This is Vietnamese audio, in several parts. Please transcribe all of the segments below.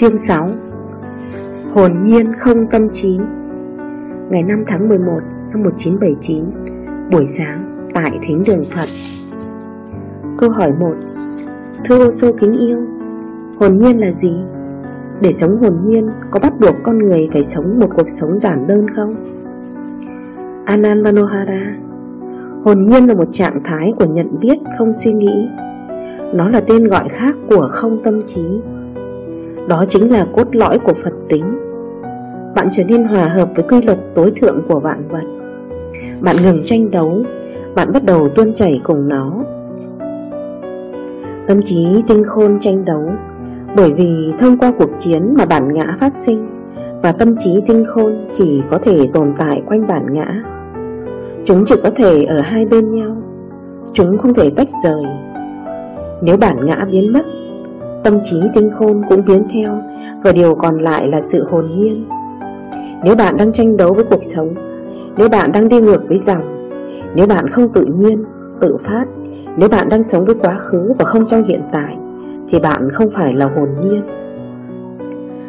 Chương 6 Hồn nhiên không tâm trí. Ngày 5 tháng 11 năm 1979 Buổi sáng tại Thính Đường Phật. Câu hỏi 1 Thưa ô sô kính yêu, Hồn nhiên là gì? Để sống hồn nhiên, có bắt buộc con người phải sống một cuộc sống giản đơn không? Anand Manohara Hồn nhiên là một trạng thái của nhận biết, không suy nghĩ. Nó là tên gọi khác của không tâm trí. Đó chính là cốt lõi của Phật tính. Bạn trở nên hòa hợp với quy luật tối thượng của vạn vật. Bạn ngừng tranh đấu, Bạn bắt đầu tuôn chảy cùng nó. Tâm trí tinh khôn tranh đấu, Bởi vì thông qua cuộc chiến mà bản ngã phát sinh, Và tâm trí tinh khôn chỉ có thể tồn tại quanh bản ngã. Chúng chỉ có thể ở hai bên nhau, Chúng không thể tách rời. Nếu bản ngã biến mất Tâm trí tinh khôn cũng biến theo Và điều còn lại là sự hồn nhiên. Nếu bạn đang tranh đấu với cuộc sống Nếu bạn đang đi ngược với dòng Nếu bạn không tự nhiên, tự phát Nếu bạn đang sống với quá khứ và không trong hiện tại Thì bạn không phải là hồn nhiên.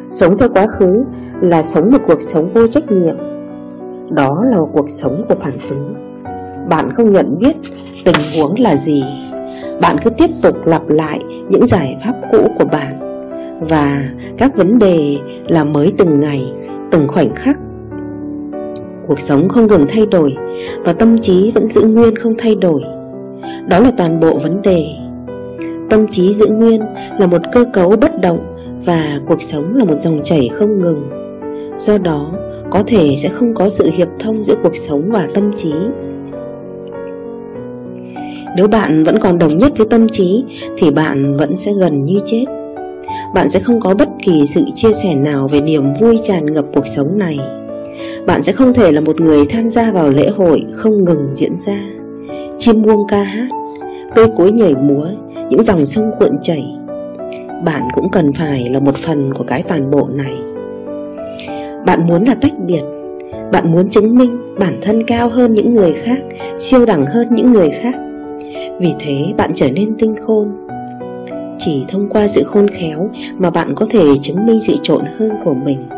Sống theo quá khứ là sống một cuộc sống vô trách nhiệm. Đó là cuộc sống của phản ứng. Bạn không nhận biết tình huống là gì. Bạn cứ tiếp tục lặp lại những giải pháp cũ của bạn. Và các vấn đề là mới từng ngày, từng khoảnh khắc. Cuộc sống không ngừng thay đổi Và tâm trí vẫn giữ nguyên không thay đổi. Đó là toàn bộ vấn đề. Tâm trí giữ nguyên là một cơ cấu bất động Và cuộc sống là một dòng chảy không ngừng. Do đó có thể sẽ không có sự hiệp thông giữa cuộc sống và tâm trí. Nếu bạn vẫn còn đồng nhất với tâm trí Thì bạn vẫn sẽ gần như chết. Bạn sẽ không có bất kỳ sự chia sẻ nào về niềm vui tràn ngập cuộc sống này. Bạn sẽ không thể là một người tham gia vào lễ hội không ngừng diễn ra. Chim buông ca hát, cây cối nhảy múa, những dòng sông cuộn chảy. Bạn cũng cần phải là một phần của cái toàn bộ này. Bạn muốn là tách biệt. Bạn muốn chứng minh bản thân cao hơn những người khác Siêu đẳng hơn những người khác. Vì thế bạn trở nên tinh khôn. Chỉ thông qua sự khôn khéo Mà bạn có thể chứng minh sự trộn hơn của mình.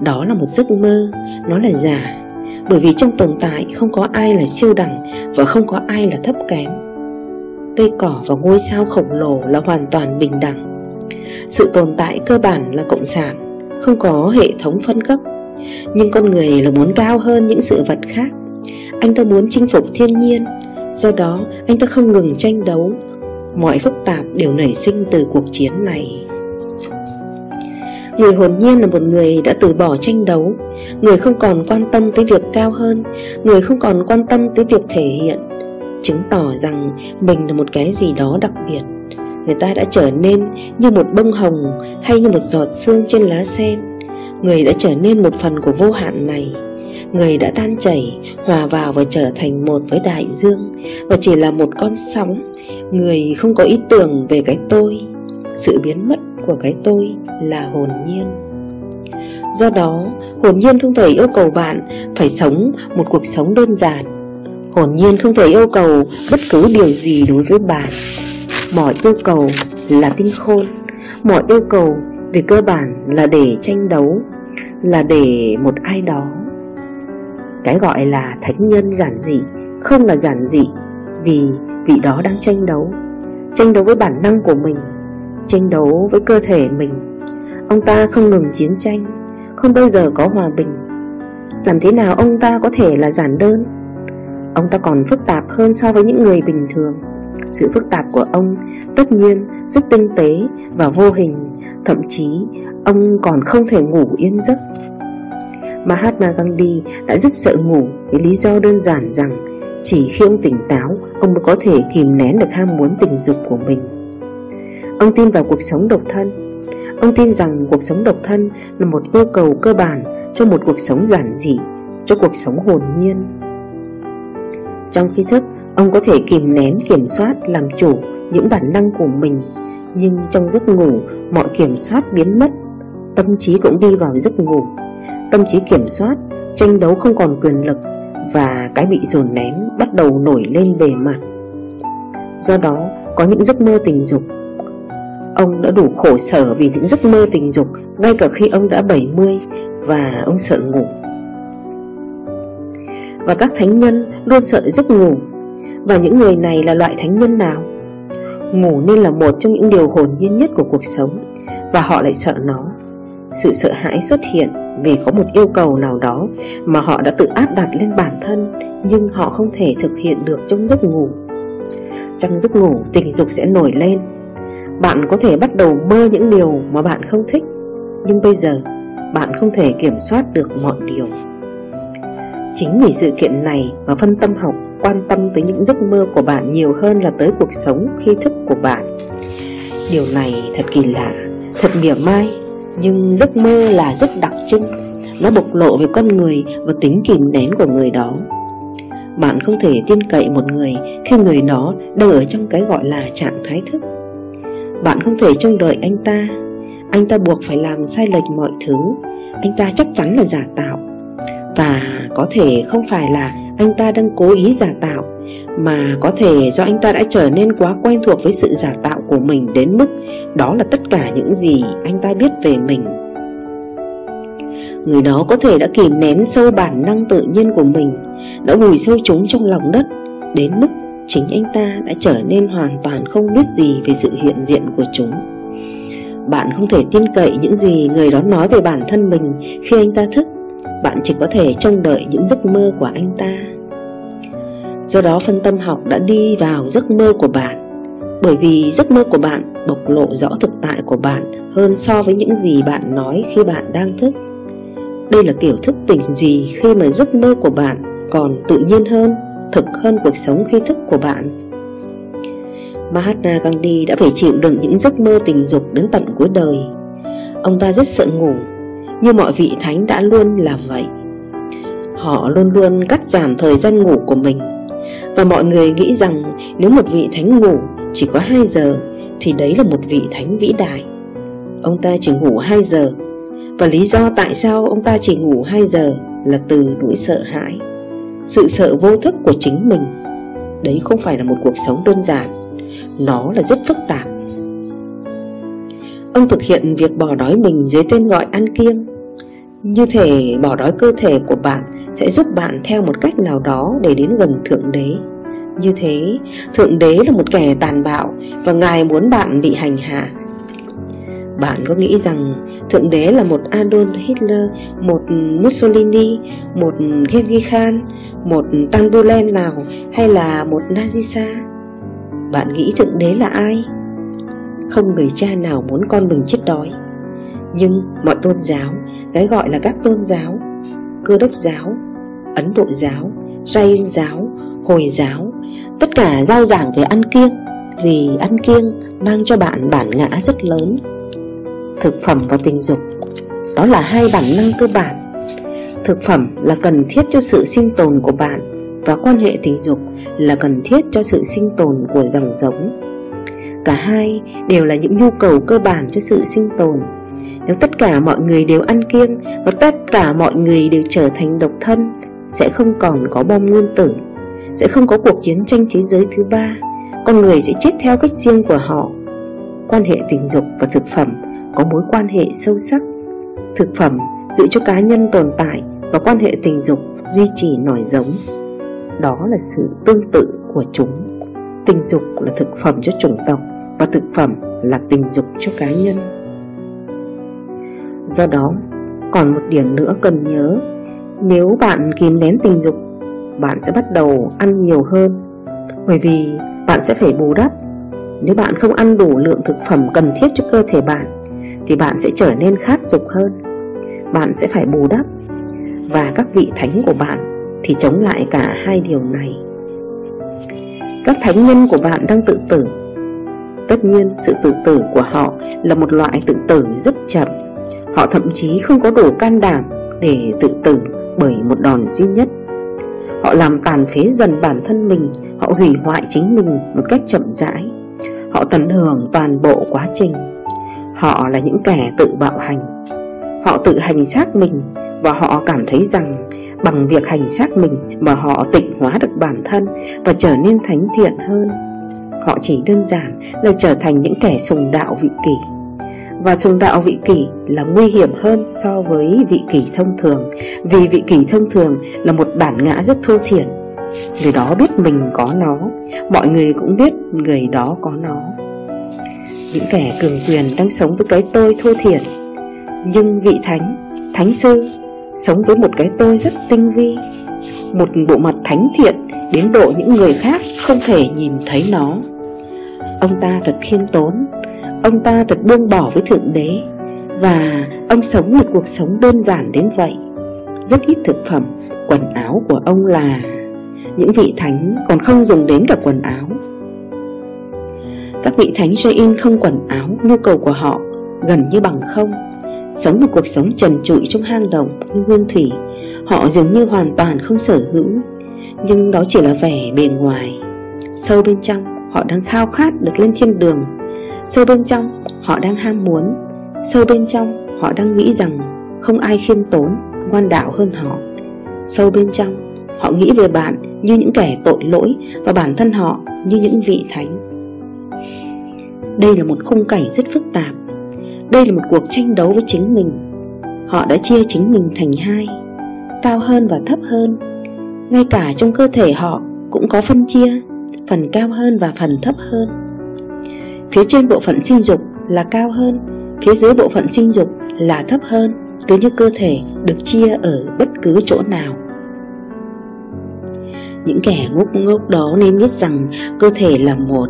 Đó là một giấc mơ, Nó là giả. Bởi vì trong tồn tại không có ai là siêu đẳng Và không có ai là thấp kém. Cây cỏ và ngôi sao khổng lồ là hoàn toàn bình đẳng. Sự tồn tại cơ bản là cộng sản, không có hệ thống phân cấp. Nhưng con người là muốn cao hơn những sự vật khác. Anh ta muốn chinh phục thiên nhiên Do đó, anh ta không ngừng tranh đấu Mọi phức tạp đều nảy sinh từ cuộc chiến này. Người hồn nhiên là một người đã từ bỏ tranh đấu. Người không còn quan tâm tới việc cao hơn, Người không còn quan tâm tới việc thể hiện, Chứng tỏ rằng mình là một cái gì đó đặc biệt. Người ta đã trở nên như một bông hồng hay như một giọt sương trên lá sen. Người đã trở nên một phần của vô hạn này. Người đã tan chảy, hòa vào và trở thành một với đại dương Và chỉ là một con sóng. Người không có ý tưởng về cái tôi Sự biến mất của cái tôi là hồn nhiên. Do đó, hồn nhiên không thể yêu cầu bạn phải sống một cuộc sống đơn giản. Hồn nhiên không thể yêu cầu bất cứ điều gì đối với bạn. Mọi yêu cầu là tinh khôn Mọi yêu cầu về cơ bản là để tranh đấu Là để một ai đó. Cái gọi là thánh nhân giản dị, Không là giản dị Vì vị đó đang tranh đấu. Tranh đấu với bản năng của mình, Tranh đấu với cơ thể mình. Ông ta không ngừng chiến tranh, Không bao giờ có hòa bình. Làm thế nào ông ta có thể là giản đơn? Ông ta còn phức tạp hơn so với những người bình thường. Sự phức tạp của ông tất nhiên rất tinh tế và vô hình, Thậm chí ông còn không thể ngủ yên giấc. Mahatma Gandhi đã rất sợ ngủ với lý do đơn giản rằng Chỉ khi ông tỉnh táo, Ông mới có thể kìm nén được ham muốn tình dục của mình. Ông tin vào cuộc sống độc thân. Ông tin rằng cuộc sống độc thân là một yêu cầu cơ bản cho một cuộc sống giản dị, Cho cuộc sống hồn nhiên. Trong khi thức, Ông có thể kìm nén, kiểm soát, làm chủ những bản năng của mình. Nhưng trong giấc ngủ, mọi kiểm soát biến mất, Tâm trí cũng đi vào giấc ngủ. Tâm trí kiểm soát, tranh đấu không còn quyền lực Và cái bị dồn nén bắt đầu nổi lên bề mặt. Do đó có những giấc mơ tình dục. Ông đã đủ khổ sở vì những giấc mơ tình dục Ngay cả khi ông đã 70 Và ông sợ ngủ. Và các thánh nhân luôn sợ giấc ngủ. Và những người này là loại thánh nhân nào? Ngủ nên là một trong những điều hồn nhiên nhất của cuộc sống Và họ lại sợ nó. Sự sợ hãi xuất hiện vì có một yêu cầu nào đó Mà họ đã tự áp đặt lên bản thân Nhưng họ không thể thực hiện được trong giấc ngủ. Trong giấc ngủ tình dục sẽ nổi lên. Bạn có thể bắt đầu mơ những điều mà bạn không thích Nhưng bây giờ bạn không thể kiểm soát được mọi điều. Chính vì sự kiện này và phân tâm học quan tâm tới những giấc mơ của bạn nhiều hơn là tới cuộc sống khi thức của bạn. Điều này thật kỳ lạ, thật mỉa mai. Nhưng giấc mơ là rất đặc trưng. Nó bộc lộ về con người và tính kìm nén của người đó. Bạn không thể tin cậy một người khi người đó đang ở trong cái gọi là trạng thái thức. Bạn không thể trông đợi anh ta. Anh ta buộc phải làm sai lệch mọi thứ. Anh ta chắc chắn là giả tạo. Và có thể không phải là anh ta đang cố ý giả tạo. Mà có thể do anh ta đã trở nên quá quen thuộc với sự giả tạo của mình đến mức Đó là tất cả những gì anh ta biết về mình. Người đó có thể đã kìm nén sâu bản năng tự nhiên của mình, Đã vùi sâu chúng trong lòng đất, Đến mức chính anh ta đã trở nên hoàn toàn không biết gì về sự hiện diện của chúng. Bạn không thể tin cậy những gì người đó nói về bản thân mình khi anh ta thức. Bạn chỉ có thể trông đợi những giấc mơ của anh ta. Do đó phân tâm học đã đi vào giấc mơ của bạn. Bởi vì giấc mơ của bạn bộc lộ rõ thực tại của bạn Hơn so với những gì bạn nói khi bạn đang thức. Đây là kiểu thức tỉnh gì khi mà giấc mơ của bạn còn tự nhiên hơn, Thực hơn cuộc sống khi thức của bạn? Mahatma Gandhi đã phải chịu đựng những giấc mơ tình dục đến tận cuối đời. Ông ta rất sợ ngủ, như mọi vị thánh đã luôn là vậy. Họ luôn luôn cắt giảm thời gian ngủ của mình. Và mọi người nghĩ rằng nếu một vị thánh ngủ chỉ có 2 giờ, Thì đấy là một vị thánh vĩ đại. Ông ta chỉ ngủ 2 giờ. Và lý do tại sao ông ta chỉ ngủ 2 giờ là từ nỗi sợ hãi, Sự sợ vô thức của chính mình. Đấy không phải là một cuộc sống đơn giản, Nó là rất phức tạp. Ông thực hiện việc bỏ đói mình dưới tên gọi ăn kiêng. Như thể bỏ đói cơ thể của bạn sẽ giúp bạn theo một cách nào đó để đến gần Thượng Đế Như thế, Thượng Đế là một kẻ tàn bạo và Ngài muốn bạn bị hành hạ Bạn có nghĩ rằng Thượng Đế là một Adolf Hitler, một Mussolini, một Genghis Khan, một Tamburlen nào hay là một Nazisa? Bạn nghĩ Thượng Đế là ai? Không người cha nào muốn con mình chết đói nhưng mọi tôn giáo, Cái gọi là các tôn giáo, Cơ đốc giáo, Ấn Độ giáo Jai giáo, Hồi giáo, Tất cả giao giảng về ăn kiêng, Vì ăn kiêng mang cho bạn bản ngã rất lớn. Thực phẩm và tình dục, Đó là hai bản năng cơ bản. Thực phẩm là cần thiết cho sự sinh tồn của bạn Và quan hệ tình dục là cần thiết cho sự sinh tồn của dòng giống. Cả hai đều là những nhu cầu cơ bản cho sự sinh tồn. Nếu tất cả mọi người đều ăn kiêng Và tất cả mọi người đều trở thành độc thân, Sẽ không còn có bom nguyên tử, Sẽ không có cuộc chiến tranh thế giới thứ ba. Con người sẽ chết theo cách riêng của họ. Quan hệ tình dục và thực phẩm có mối quan hệ sâu sắc. Thực phẩm giữ cho cá nhân tồn tại Và quan hệ tình dục duy trì nổi giống. Đó là sự tương tự của chúng. Tình dục là thực phẩm cho chủng tộc và thực phẩm là tình dục cho cá nhân. Do đó, còn một điểm nữa cần nhớ. Nếu bạn kìm nén tình dục, bạn sẽ bắt đầu ăn nhiều hơn. Bởi vì bạn sẽ phải bù đắp. Nếu bạn không ăn đủ lượng thực phẩm cần thiết cho cơ thể bạn Thì bạn sẽ trở nên khát dục hơn. Bạn sẽ phải bù đắp. Và các vị thánh của bạn thì chống lại cả hai điều này. Các thánh nhân của bạn đang tự tử. Tất nhiên sự tự tử của họ là một loại tự tử rất chậm. Họ thậm chí không có đủ can đảm để tự tử bởi một đòn duy nhất. Họ làm tàn phế dần bản thân mình, Họ hủy hoại chính mình một cách chậm rãi. Họ tận hưởng toàn bộ quá trình. Họ là những kẻ tự bạo hành. Họ tự hành xác mình Và họ cảm thấy rằng Bằng việc hành xác mình Mà họ tịnh hóa được bản thân Và trở nên thánh thiện hơn. Họ chỉ đơn giản là trở thành những kẻ sùng đạo vị kỷ. Và sùng đạo vị kỷ là nguy hiểm hơn so với vị kỷ thông thường Vì vị kỷ thông thường là một bản ngã rất thô thiển. Người đó biết mình có nó Mọi người cũng biết người đó có nó. Những kẻ cường quyền đang sống với cái tôi thô thiển. Nhưng vị thánh, thánh sư Sống với một cái tôi rất tinh vi. Một bộ mặt thánh thiện Đến độ những người khác không thể nhìn thấy nó. Ông ta thật khiêm tốn Ông ta thật buông bỏ với Thượng Đế. Và ông sống một cuộc sống đơn giản đến vậy. Rất ít thực phẩm, Quần áo của ông là Những vị thánh còn không dùng đến cả quần áo. Các vị thánh Jain không quần áo, Nhu cầu của họ gần như bằng không. Sống một cuộc sống trần trụi trong hang động, như nguyên thủy, Họ dường như hoàn toàn không sở hữu. Nhưng đó chỉ là vẻ bề ngoài. Sâu bên trong, họ đang khao khát được lên thiên đường. Sâu bên trong họ đang ham muốn. Sâu bên trong họ đang nghĩ rằng Không ai khiêm tốn, ngoan đạo hơn họ. Sâu bên trong Họ nghĩ về bạn như những kẻ tội lỗi Và bản thân họ như những vị thánh. Đây là một khung cảnh rất phức tạp. Đây là một cuộc tranh đấu với chính mình. Họ đã chia chính mình thành hai Cao hơn và thấp hơn. Ngay cả trong cơ thể họ cũng có phân chia Phần cao hơn và phần thấp hơn. Phía trên bộ phận sinh dục là cao hơn, Phía dưới bộ phận sinh dục là thấp hơn, Cứ như cơ thể được chia ở bất cứ chỗ nào. Những kẻ ngốc ngốc đó nên biết rằng cơ thể là một.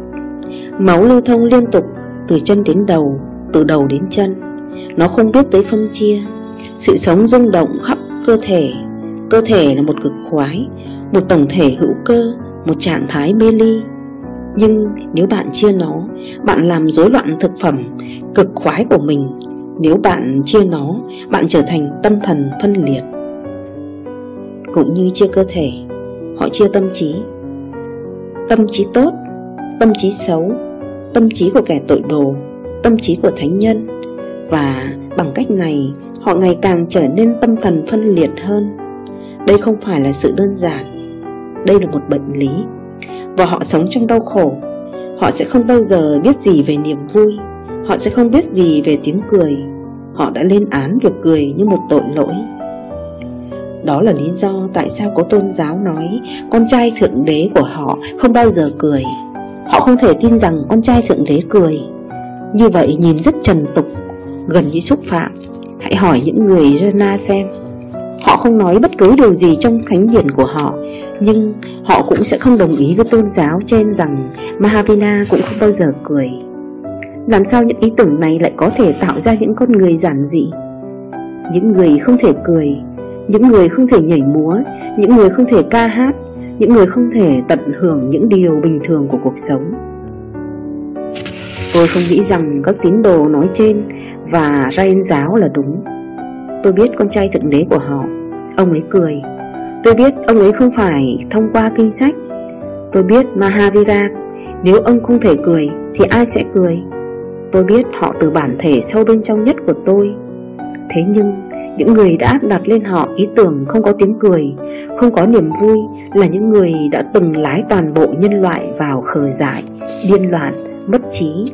Máu lưu thông liên tục từ chân đến đầu, từ đầu đến chân. Nó không biết tới phân chia. Sự sống rung động khắp cơ thể. Cơ thể là một cực khoái, Một tổng thể hữu cơ, Một trạng thái mê ly. Nhưng nếu bạn chia nó, Bạn làm rối loạn thực phẩm, Cực khoái của mình. Nếu bạn chia nó, Bạn trở thành tâm thần phân liệt. Cũng như chia cơ thể, Họ chia tâm trí. Tâm trí tốt, Tâm trí xấu, Tâm trí của kẻ tội đồ, tâm trí của thánh nhân. Và bằng cách này, họ ngày càng trở nên tâm thần phân liệt hơn. Đây không phải là sự đơn giản. Đây là một bệnh lý. Và họ sống trong đau khổ. Họ sẽ không bao giờ biết gì về niềm vui. Họ sẽ không biết gì về tiếng cười. Họ đã lên án việc cười như một tội lỗi. Đó là lý do tại sao có tôn giáo nói Con trai thượng đế của họ không bao giờ cười. Họ không thể tin rằng con trai thượng đế cười. Như vậy nhìn rất trần tục, Gần như xúc phạm. Hãy hỏi những người Rana xem. Họ không nói bất cứ điều gì trong khánh điển của họ, Nhưng họ cũng sẽ không đồng ý với tôn giáo trên rằng Mahavina cũng không bao giờ cười. Làm sao những ý tưởng này lại có thể tạo ra những con người giản dị? Những người không thể cười, Những người không thể nhảy múa, Những người không thể ca hát, Những người không thể tận hưởng những điều bình thường của cuộc sống. Tôi không nghĩ rằng các tín đồ nói trên và Rain giáo là đúng. Tôi biết con trai thượng đế của họ. Ông ấy cười. Tôi biết ông ấy không phải thông qua kinh sách. Tôi biết Mahavira, Nếu ông không thể cười Thì ai sẽ cười? Tôi biết họ từ bản thể sâu bên trong nhất của tôi. Thế nhưng, Những người đã áp đặt lên họ ý tưởng không có tiếng cười, Không có niềm vui Là những người đã từng lái toàn bộ nhân loại vào khờ dại, Điên loạn Bất trí.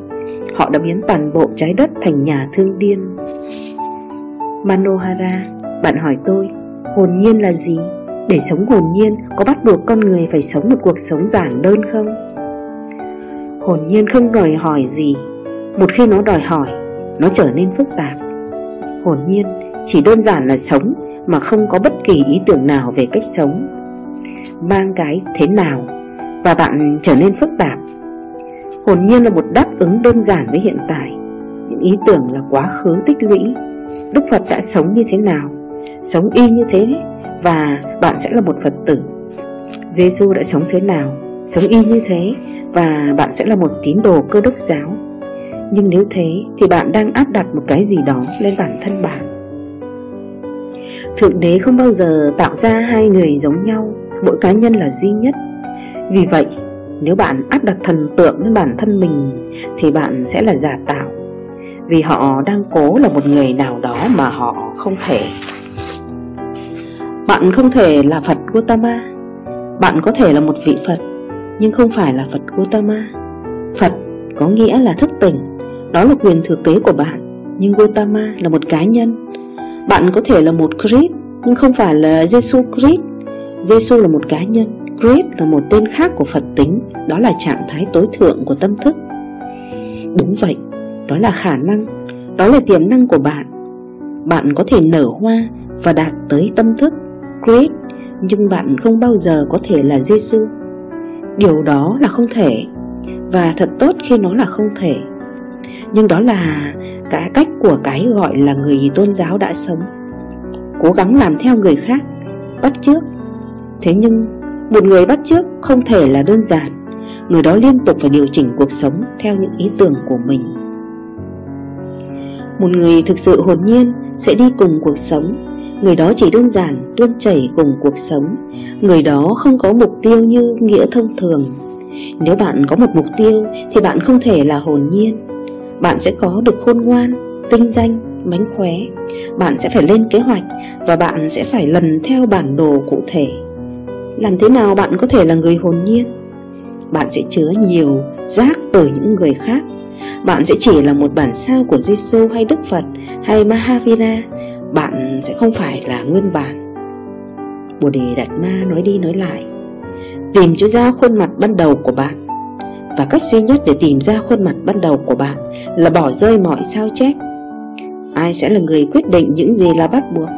Họ đã biến toàn bộ trái đất thành nhà thương điên. Manohara, Bạn hỏi tôi, Hồn nhiên là gì? Để sống hồn nhiên, Có bắt buộc con người phải sống một cuộc sống giản đơn không? Hồn nhiên không đòi hỏi gì. Một khi nó đòi hỏi, Nó trở nên phức tạp. Hồn nhiên chỉ đơn giản là sống Mà không có bất kỳ ý tưởng nào về cách sống. Mang cái thế nào Và bạn trở nên phức tạp. Hồn nhiên là một đáp ứng đơn giản với hiện tại. Những ý tưởng là quá khứ tích lũy. Đức Phật đã sống như thế nào? Sống y như thế Và bạn sẽ là một Phật tử. Giêsu đã sống thế nào? Sống y như thế Và bạn sẽ là một tín đồ cơ đốc giáo. Nhưng nếu thế Thì bạn đang áp đặt một cái gì đó Lên bản thân bạn. Thượng đế không bao giờ tạo ra hai người giống nhau, Mỗi cá nhân là duy nhất. Vì vậy, nếu bạn áp đặt thần tượng lên bản thân mình, Thì bạn sẽ là giả tạo. Vì họ đang cố là một người nào đó mà họ không thể. Bạn không thể là Phật Gautama. Bạn có thể là một vị Phật, Nhưng không phải là Phật Gautama. Phật có nghĩa là thức tỉnh. Đó là quyền thừa kế của bạn, Nhưng Gautama là một cá nhân. Bạn có thể là một Christ Nhưng không phải là Jesus Christ Jesus là một cá nhân Christ là một tên khác của Phật tính. Đó là trạng thái tối thượng của tâm thức. Đúng vậy đó là khả năng, Đó là tiềm năng của bạn. Bạn có thể nở hoa và đạt tới tâm thức Christ Nhưng bạn không bao giờ có thể là Giêsu. Điều đó là không thể, Và thật tốt khi nó là không thể. Nhưng đó là cái cách của cái gọi là người tôn giáo đã sống. Cố gắng làm theo người khác, Bắt chước. Thế nhưng, một người bắt chước không thể là đơn giản. Người đó liên tục phải điều chỉnh cuộc sống theo những ý tưởng của mình. Một người thực sự hồn nhiên sẽ đi cùng cuộc sống. Người đó chỉ đơn giản tuôn chảy cùng cuộc sống. Người đó không có mục tiêu như nghĩa thông thường. Nếu bạn có một mục tiêu thì bạn không thể là hồn nhiên. Bạn sẽ có được khôn ngoan, tinh danh, mánh khóe. Bạn sẽ phải lên kế hoạch và bạn sẽ phải lần theo bản đồ cụ thể. Làm thế nào bạn có thể là người hồn nhiên? Bạn sẽ chứa nhiều rác từ những người khác. Bạn sẽ chỉ là một bản sao của Giêsu hay Đức Phật hay Mahavira. Bạn sẽ không phải là nguyên bản. Bồ Đề Đạt Ma nói đi nói lại, Tìm cho ra khuôn mặt ban đầu của bạn. Và cách duy nhất để tìm ra khuôn mặt ban đầu của bạn Là bỏ rơi mọi sao chép. Ai sẽ là người quyết định những gì là bắt buộc?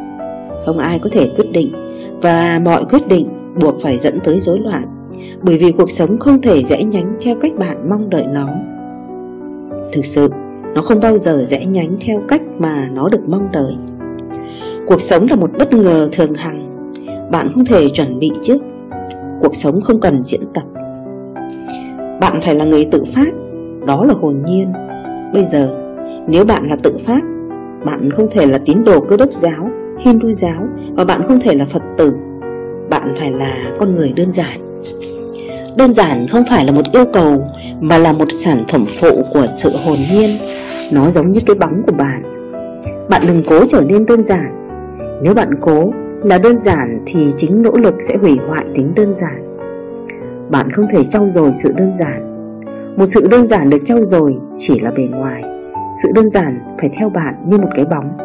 Không ai có thể quyết định, Và mọi quyết định buộc phải dẫn tới rối loạn, Bởi vì cuộc sống không thể rẽ nhánh theo cách bạn mong đợi nó. Thực sự, nó không bao giờ rẽ nhánh theo cách mà nó được mong đợi. Cuộc sống là một bất ngờ thường hằng Bạn không thể chuẩn bị trước. Cuộc sống không cần diễn tập. Bạn phải là người tự phát Đó là hồn nhiên. Bây giờ nếu bạn là tự phát Bạn không thể là tín đồ cơ đốc giáo Hindu giáo Và bạn không thể là Phật tử. Bạn phải là con người đơn giản. Đơn giản không phải là một yêu cầu, Mà là một sản phẩm phụ của sự hồn nhiên. Nó giống như cái bóng của bạn. Bạn đừng cố trở nên đơn giản. Nếu bạn cố là đơn giản thì chính nỗ lực sẽ hủy hoại tính đơn giản. Bạn không thể trau dồi sự đơn giản. Một sự đơn giản được trau dồi chỉ là bề ngoài. Sự đơn giản phải theo bạn như một cái bóng.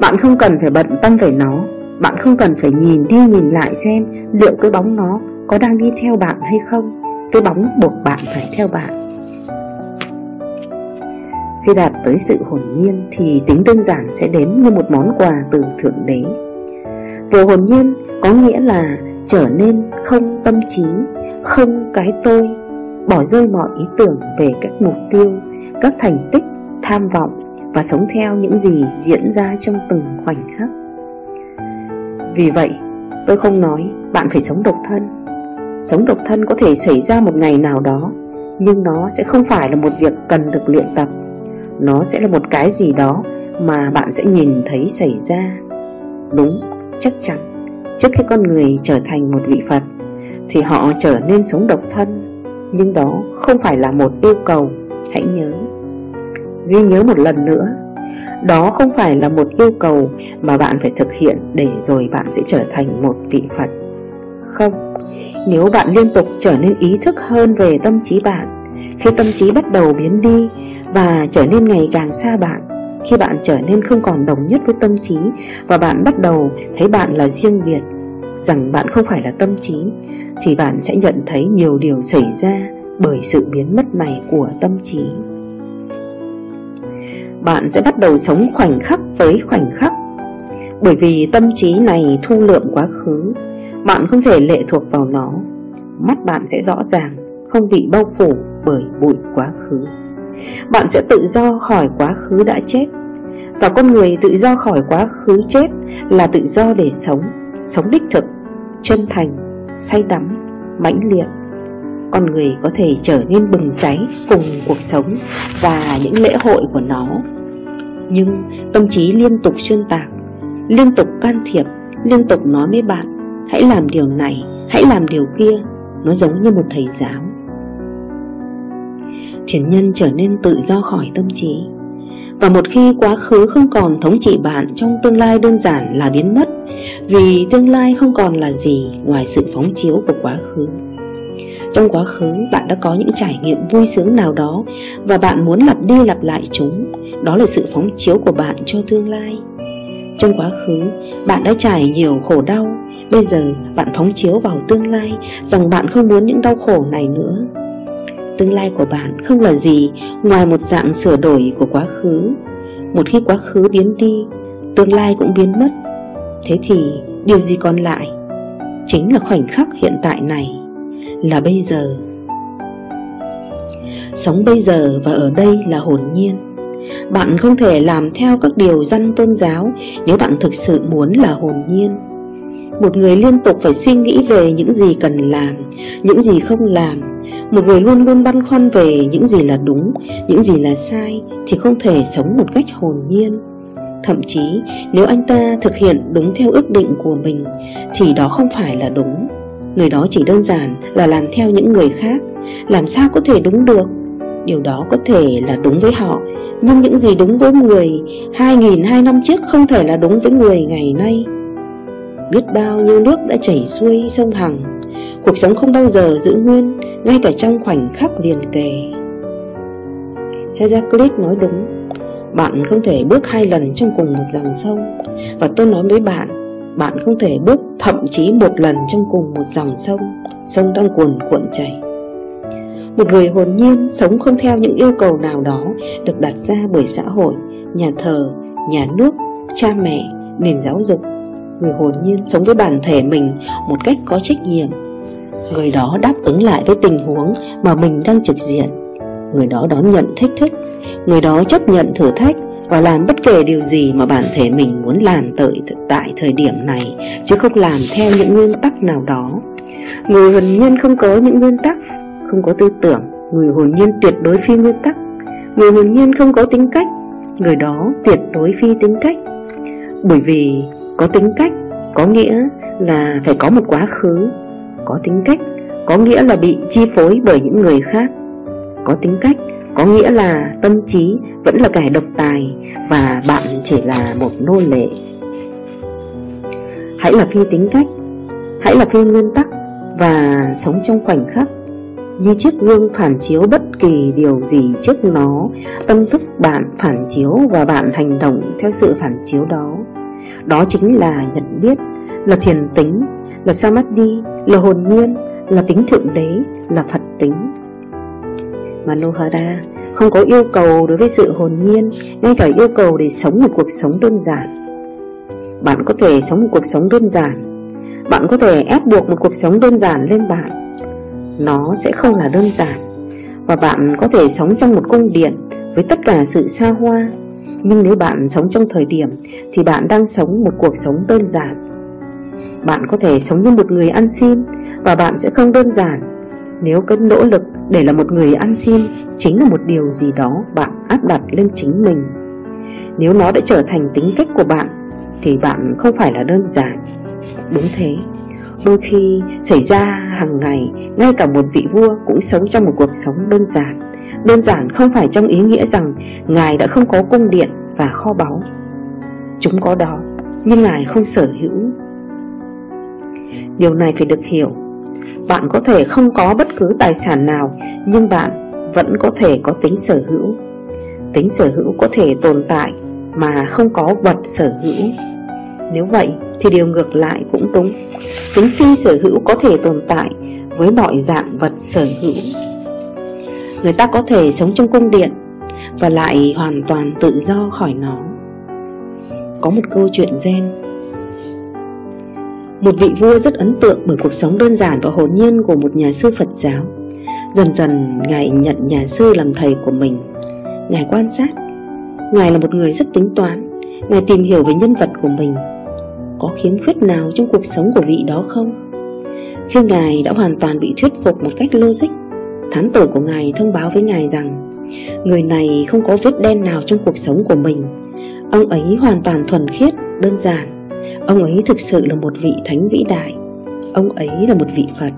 Bạn không cần phải bận tâm về nó. Bạn không cần phải nhìn đi nhìn lại xem Liệu cái bóng nó có đang đi theo bạn hay không? Cái bóng buộc bạn phải theo bạn. Khi đạt tới sự hồn nhiên thì tính đơn giản sẽ đến như một món quà từ Thượng Đế. Vừa hồn nhiên có nghĩa là trở nên không tâm trí, không cái tôi Bỏ rơi mọi ý tưởng về các mục tiêu, các thành tích, tham vọng Và sống theo những gì diễn ra trong từng khoảnh khắc. Vì vậy, tôi không nói bạn phải sống độc thân. Sống độc thân có thể xảy ra một ngày nào đó Nhưng nó sẽ không phải là một việc cần được luyện tập. Nó sẽ là một cái gì đó mà bạn sẽ nhìn thấy xảy ra. Đúng, chắc chắn Trước khi con người trở thành một vị Phật Thì họ trở nên sống độc thân Nhưng đó không phải là một yêu cầu Hãy nhớ. Ghi nhớ một lần nữa Đó không phải là một yêu cầu Mà bạn phải thực hiện Để rồi bạn sẽ trở thành một vị Phật. Không. Nếu bạn liên tục trở nên ý thức hơn về tâm trí bạn, khi tâm trí bắt đầu biến đi và trở nên ngày càng xa bạn, Khi bạn trở nên không còn đồng nhất với tâm trí Và bạn bắt đầu thấy bạn là riêng biệt, Rằng bạn không phải là tâm trí, Thì bạn sẽ nhận thấy nhiều điều xảy ra Bởi sự biến mất này của tâm trí. Bạn sẽ bắt đầu sống khoảnh khắc tới khoảnh khắc, Bởi vì tâm trí này thu lượm quá khứ bạn không thể lệ thuộc vào nó. Mắt bạn sẽ rõ ràng Không bị bao phủ bởi bụi quá khứ. Bạn sẽ tự do khỏi quá khứ đã chết. Và con người tự do khỏi quá khứ chết Là tự do để sống Sống đích thực, chân thành, say đắm, mãnh liệt. Con người có thể trở nên bừng cháy cùng cuộc sống Và những lễ hội của nó. Nhưng tâm trí liên tục xuyên tạc Liên tục can thiệp Liên tục nói với bạn Hãy làm điều này, hãy làm điều kia. Nó giống như một thầy giáo. Thiền nhân trở nên tự do khỏi tâm trí. Và một khi quá khứ không còn thống trị bạn trong tương lai đơn giản là biến mất Vì tương lai không còn là gì ngoài sự phóng chiếu của quá khứ. Trong quá khứ bạn đã có những trải nghiệm vui sướng nào đó Và bạn muốn lặp đi lặp lại chúng. Đó là sự phóng chiếu của bạn cho tương lai. Trong quá khứ, bạn đã trải nhiều khổ đau. Bây giờ, bạn phóng chiếu vào tương lai, Rằng bạn không muốn những đau khổ này nữa. Tương lai của bạn không là gì Ngoài một dạng sửa đổi của quá khứ. Một khi quá khứ biến đi, Tương lai cũng biến mất. Thế thì, điều gì còn lại? Chính là khoảnh khắc hiện tại này, Là bây giờ. Sống bây giờ và ở đây là hồn nhiên. Bạn không thể làm theo các điều dân tôn giáo Nếu bạn thực sự muốn là hồn nhiên. Một người liên tục phải suy nghĩ về những gì cần làm, Những gì không làm. Một người luôn luôn băn khoăn về những gì là đúng, Những gì là sai Thì không thể sống một cách hồn nhiên. Thậm chí, nếu anh ta thực hiện đúng theo ước định của mình, Thì đó không phải là đúng. Người đó chỉ đơn giản là làm theo những người khác. Làm sao có thể đúng được? Điều đó có thể là đúng với họ. Nhưng những gì đúng với người 2.002 năm trước không thể là đúng với người ngày nay. Biết bao nhiêu nước đã chảy xuôi sông Hằng, Cuộc sống không bao giờ giữ nguyên, Ngay cả trong khoảnh khắc liền kề. Heraclit nói đúng, bạn không thể bước hai lần trong cùng một dòng sông. Và tôi nói với bạn Bạn không thể bước thậm chí một lần trong cùng một dòng sông Sông đang cuồn cuộn chảy. Một người hồn nhiên sống không theo những yêu cầu nào đó Được đặt ra bởi xã hội, nhà thờ, nhà nước, cha mẹ, nền giáo dục. Người hồn nhiên sống với bản thể mình một cách có trách nhiệm. Người đó đáp ứng lại với tình huống mà mình đang trực diện. Người đó đón nhận thách thức Người đó chấp nhận thử thách Và làm bất kể điều gì mà bản thể mình muốn làm tới tại thời điểm này Chứ không làm theo những nguyên tắc nào đó. Người hồn nhiên không có những nguyên tắc không có tư tưởng, Người hồn nhiên tuyệt đối phi nguyên tắc. Người hồn nhiên không có tính cách, Người đó tuyệt đối phi tính cách. Bởi vì có tính cách, Có nghĩa là phải có một quá khứ, Có tính cách, Có nghĩa là bị chi phối bởi những người khác. Có tính cách, có nghĩa là tâm trí vẫn là kẻ độc tài và bạn chỉ là một nô lệ. Hãy là phi tính cách, hãy là phi nguyên tắc và sống trong khoảnh khắc như chiếc gương phản chiếu bất kỳ điều gì trước nó, tâm thức bạn phản chiếu và bạn hành động theo sự phản chiếu đó. Đó chính là nhận biết, là thiền tính, là samadhi, là hồn nhiên, là tính thượng đế, là phật tính. Manohara, không có yêu cầu đối với sự hồn nhiên, Ngay cả yêu cầu để sống một cuộc sống đơn giản. Bạn có thể sống một cuộc sống đơn giản. Bạn có thể ép buộc một cuộc sống đơn giản lên bạn. Nó sẽ không là đơn giản. Và bạn có thể sống trong một cung điện Với tất cả sự xa hoa. Nhưng nếu bạn sống trong thời điểm, Thì bạn đang sống một cuộc sống đơn giản. Bạn có thể sống như một người ăn xin, Và bạn sẽ không đơn giản. Nếu cái nỗ lực để là một người ăn xin, chính là một điều gì đó bạn áp đặt lên chính mình. Nếu nó đã trở thành tính cách của bạn, Thì bạn không phải là đơn giản. Đúng thế. Đôi khi xảy ra hàng ngày, Ngay cả một vị vua cũng sống trong một cuộc sống đơn giản. Đơn giản không phải trong ý nghĩa rằng Ngài đã không có cung điện và kho báu. Chúng có đó, Nhưng Ngài không sở hữu. Điều này phải được hiểu. Bạn có thể không có bất cứ tài sản nào, Nhưng bạn vẫn có thể có tính sở hữu. Tính sở hữu có thể tồn tại Mà không có vật sở hữu. Nếu vậy thì điều ngược lại cũng đúng. Tính phi sở hữu có thể tồn tại Với mọi dạng vật sở hữu. Người ta có thể sống trong cung điện Và lại hoàn toàn tự do khỏi nó. Có một câu chuyện gen. Một vị vua rất ấn tượng bởi cuộc sống đơn giản và hồn nhiên của một nhà sư Phật giáo. Dần dần, Ngài nhận nhà sư làm thầy của mình. Ngài quan sát. Ngài là một người rất tính toán. Ngài tìm hiểu về nhân vật của mình. Có khiếm khuyết nào trong cuộc sống của vị đó không? Khi Ngài đã hoàn toàn bị thuyết phục một cách logic Thám tử của Ngài thông báo với Ngài rằng Người này không có vết đen nào trong cuộc sống của mình. Ông ấy hoàn toàn thuần khiết, đơn giản. Ông ấy thực sự là một vị thánh vĩ đại. Ông ấy là một vị Phật.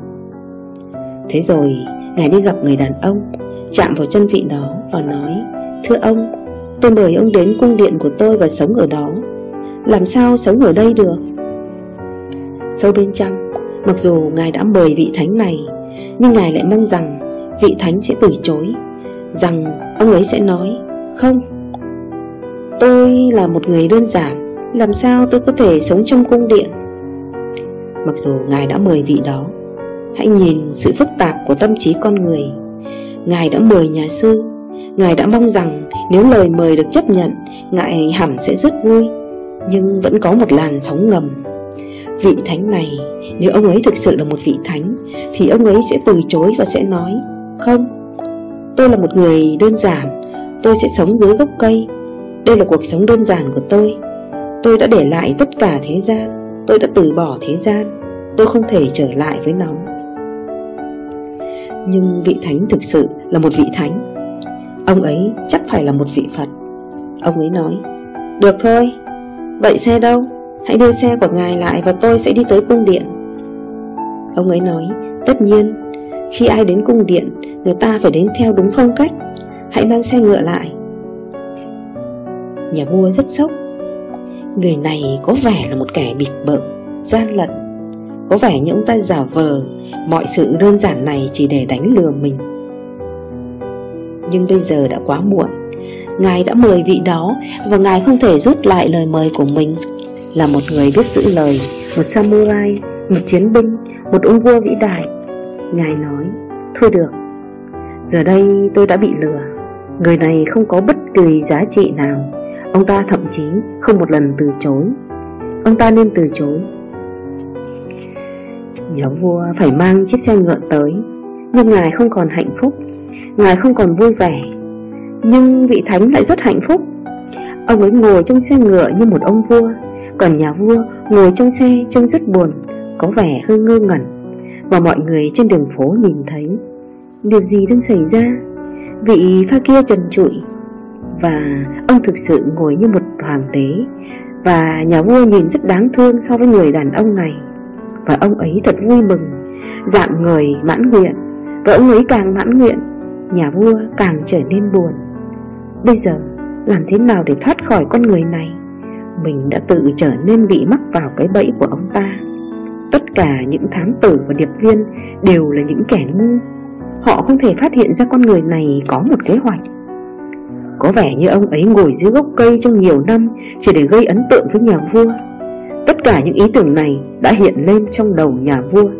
Thế rồi Ngài đi gặp người đàn ông Chạm vào chân vị đó và nói Thưa ông Tôi mời ông đến cung điện của tôi và sống ở đó. Làm sao sống ở đây được? Sâu bên trong, Mặc dù Ngài đã mời vị thánh này, Nhưng Ngài lại mong rằng vị thánh sẽ từ chối, Rằng ông ấy sẽ nói, Không, Tôi là một người đơn giản, Làm sao tôi có thể sống trong cung điện? Mặc dù Ngài đã mời vị đó, Hãy nhìn sự phức tạp của tâm trí con người. Ngài đã mời nhà sư, Ngài đã mong rằng nếu lời mời được chấp nhận, Ngài hẳn sẽ rất vui. Nhưng vẫn có một làn sóng ngầm. Vị thánh này, Nếu ông ấy thực sự là một vị thánh, Thì ông ấy sẽ từ chối và sẽ nói, Không, Tôi là một người đơn giản, Tôi sẽ sống dưới gốc cây. Đây là cuộc sống đơn giản của tôi. Tôi đã để lại tất cả thế gian, Tôi đã từ bỏ thế gian, Tôi không thể trở lại với nó. Nhưng vị thánh thực sự là một vị thánh. Ông ấy chắc phải là một vị Phật. Ông ấy nói, Được thôi Vậy xe đâu? Hãy đưa xe của ngài lại và tôi sẽ đi tới cung điện. Ông ấy nói, Tất nhiên, Khi ai đến cung điện, Người ta phải đến theo đúng phong cách. Hãy mang xe ngựa lại. Nhà vua rất sốc. Người này có vẻ là một kẻ bịp bợm, Gian lận. Có vẻ như ông ta giả vờ, Mọi sự đơn giản này chỉ để đánh lừa mình. Nhưng bây giờ đã quá muộn. Ngài đã mời vị đó Và Ngài không thể rút lại lời mời của mình. Là một người biết giữ lời, Một samurai, Một chiến binh, Một ông vua vĩ đại. Ngài nói, Thôi được, Giờ đây tôi đã bị lừa. Người này không có bất kỳ giá trị nào. Ông ta thậm chí không một lần từ chối. Ông ta nên từ chối. Nhà vua phải mang chiếc xe ngựa tới, Nhưng ngài không còn hạnh phúc. Ngài không còn vui vẻ. Nhưng vị thánh lại rất hạnh phúc. Ông ấy ngồi trong xe ngựa như một ông vua. Còn nhà vua ngồi trong xe trông rất buồn, Có vẻ hơi ngơ ngẩn. Và mọi người trên đường phố nhìn thấy, Điều gì đang xảy ra? Vị pha kia trần trụi. Và ông thực sự ngồi như một hoàng đế. Và nhà vua nhìn rất đáng thương so với người đàn ông này. Và ông ấy thật vui mừng, Dạng người mãn nguyện. Và ông ấy càng mãn nguyện, Nhà vua càng trở nên buồn. Bây giờ, làm thế nào để thoát khỏi con người này? Mình đã tự trở nên bị mắc vào cái bẫy của ông ta. Tất cả những thám tử và điệp viên Đều là những kẻ ngu. Họ không thể phát hiện ra con người này có một kế hoạch. Có vẻ như ông ấy ngồi dưới gốc cây trong nhiều năm Chỉ để gây ấn tượng với nhà vua. Tất cả những ý tưởng này đã hiện lên trong đầu nhà vua.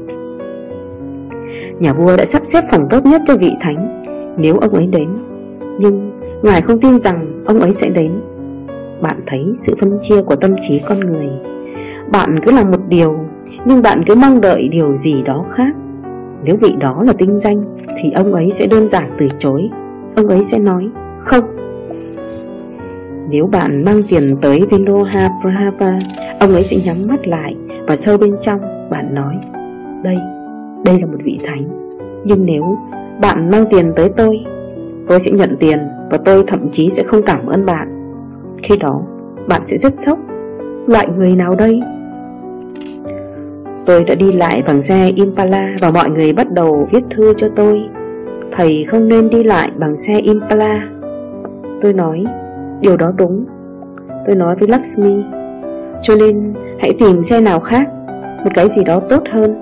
Nhà vua đã sắp xếp phòng tốt nhất cho vị thánh. Nếu ông ấy đến, Nhưng ngài không tin rằng ông ấy sẽ đến. Bạn thấy sự phân chia của tâm trí con người. Bạn cứ làm một điều Nhưng bạn cứ mong đợi điều gì đó khác. Nếu vị đó là tinh danh thì ông ấy sẽ đơn giản từ chối. Ông ấy sẽ nói không. Nếu bạn mang tiền tới Vinoha Prahava Ông ấy sẽ nhắm mắt lại Và sâu bên trong bạn nói Đây, đây là một vị thánh. Nhưng nếu bạn mang tiền tới tôi Tôi sẽ nhận tiền và tôi thậm chí sẽ không cảm ơn bạn. Khi đó, bạn sẽ rất sốc. Loại người nào đây? Tôi đã đi lại bằng xe Impala và mọi người bắt đầu viết thư cho tôi. Thầy không nên đi lại bằng xe Impala. Tôi nói, Điều đó đúng. Tôi nói với Lakshmi, Cho nên hãy tìm xe nào khác, Một cái gì đó tốt hơn.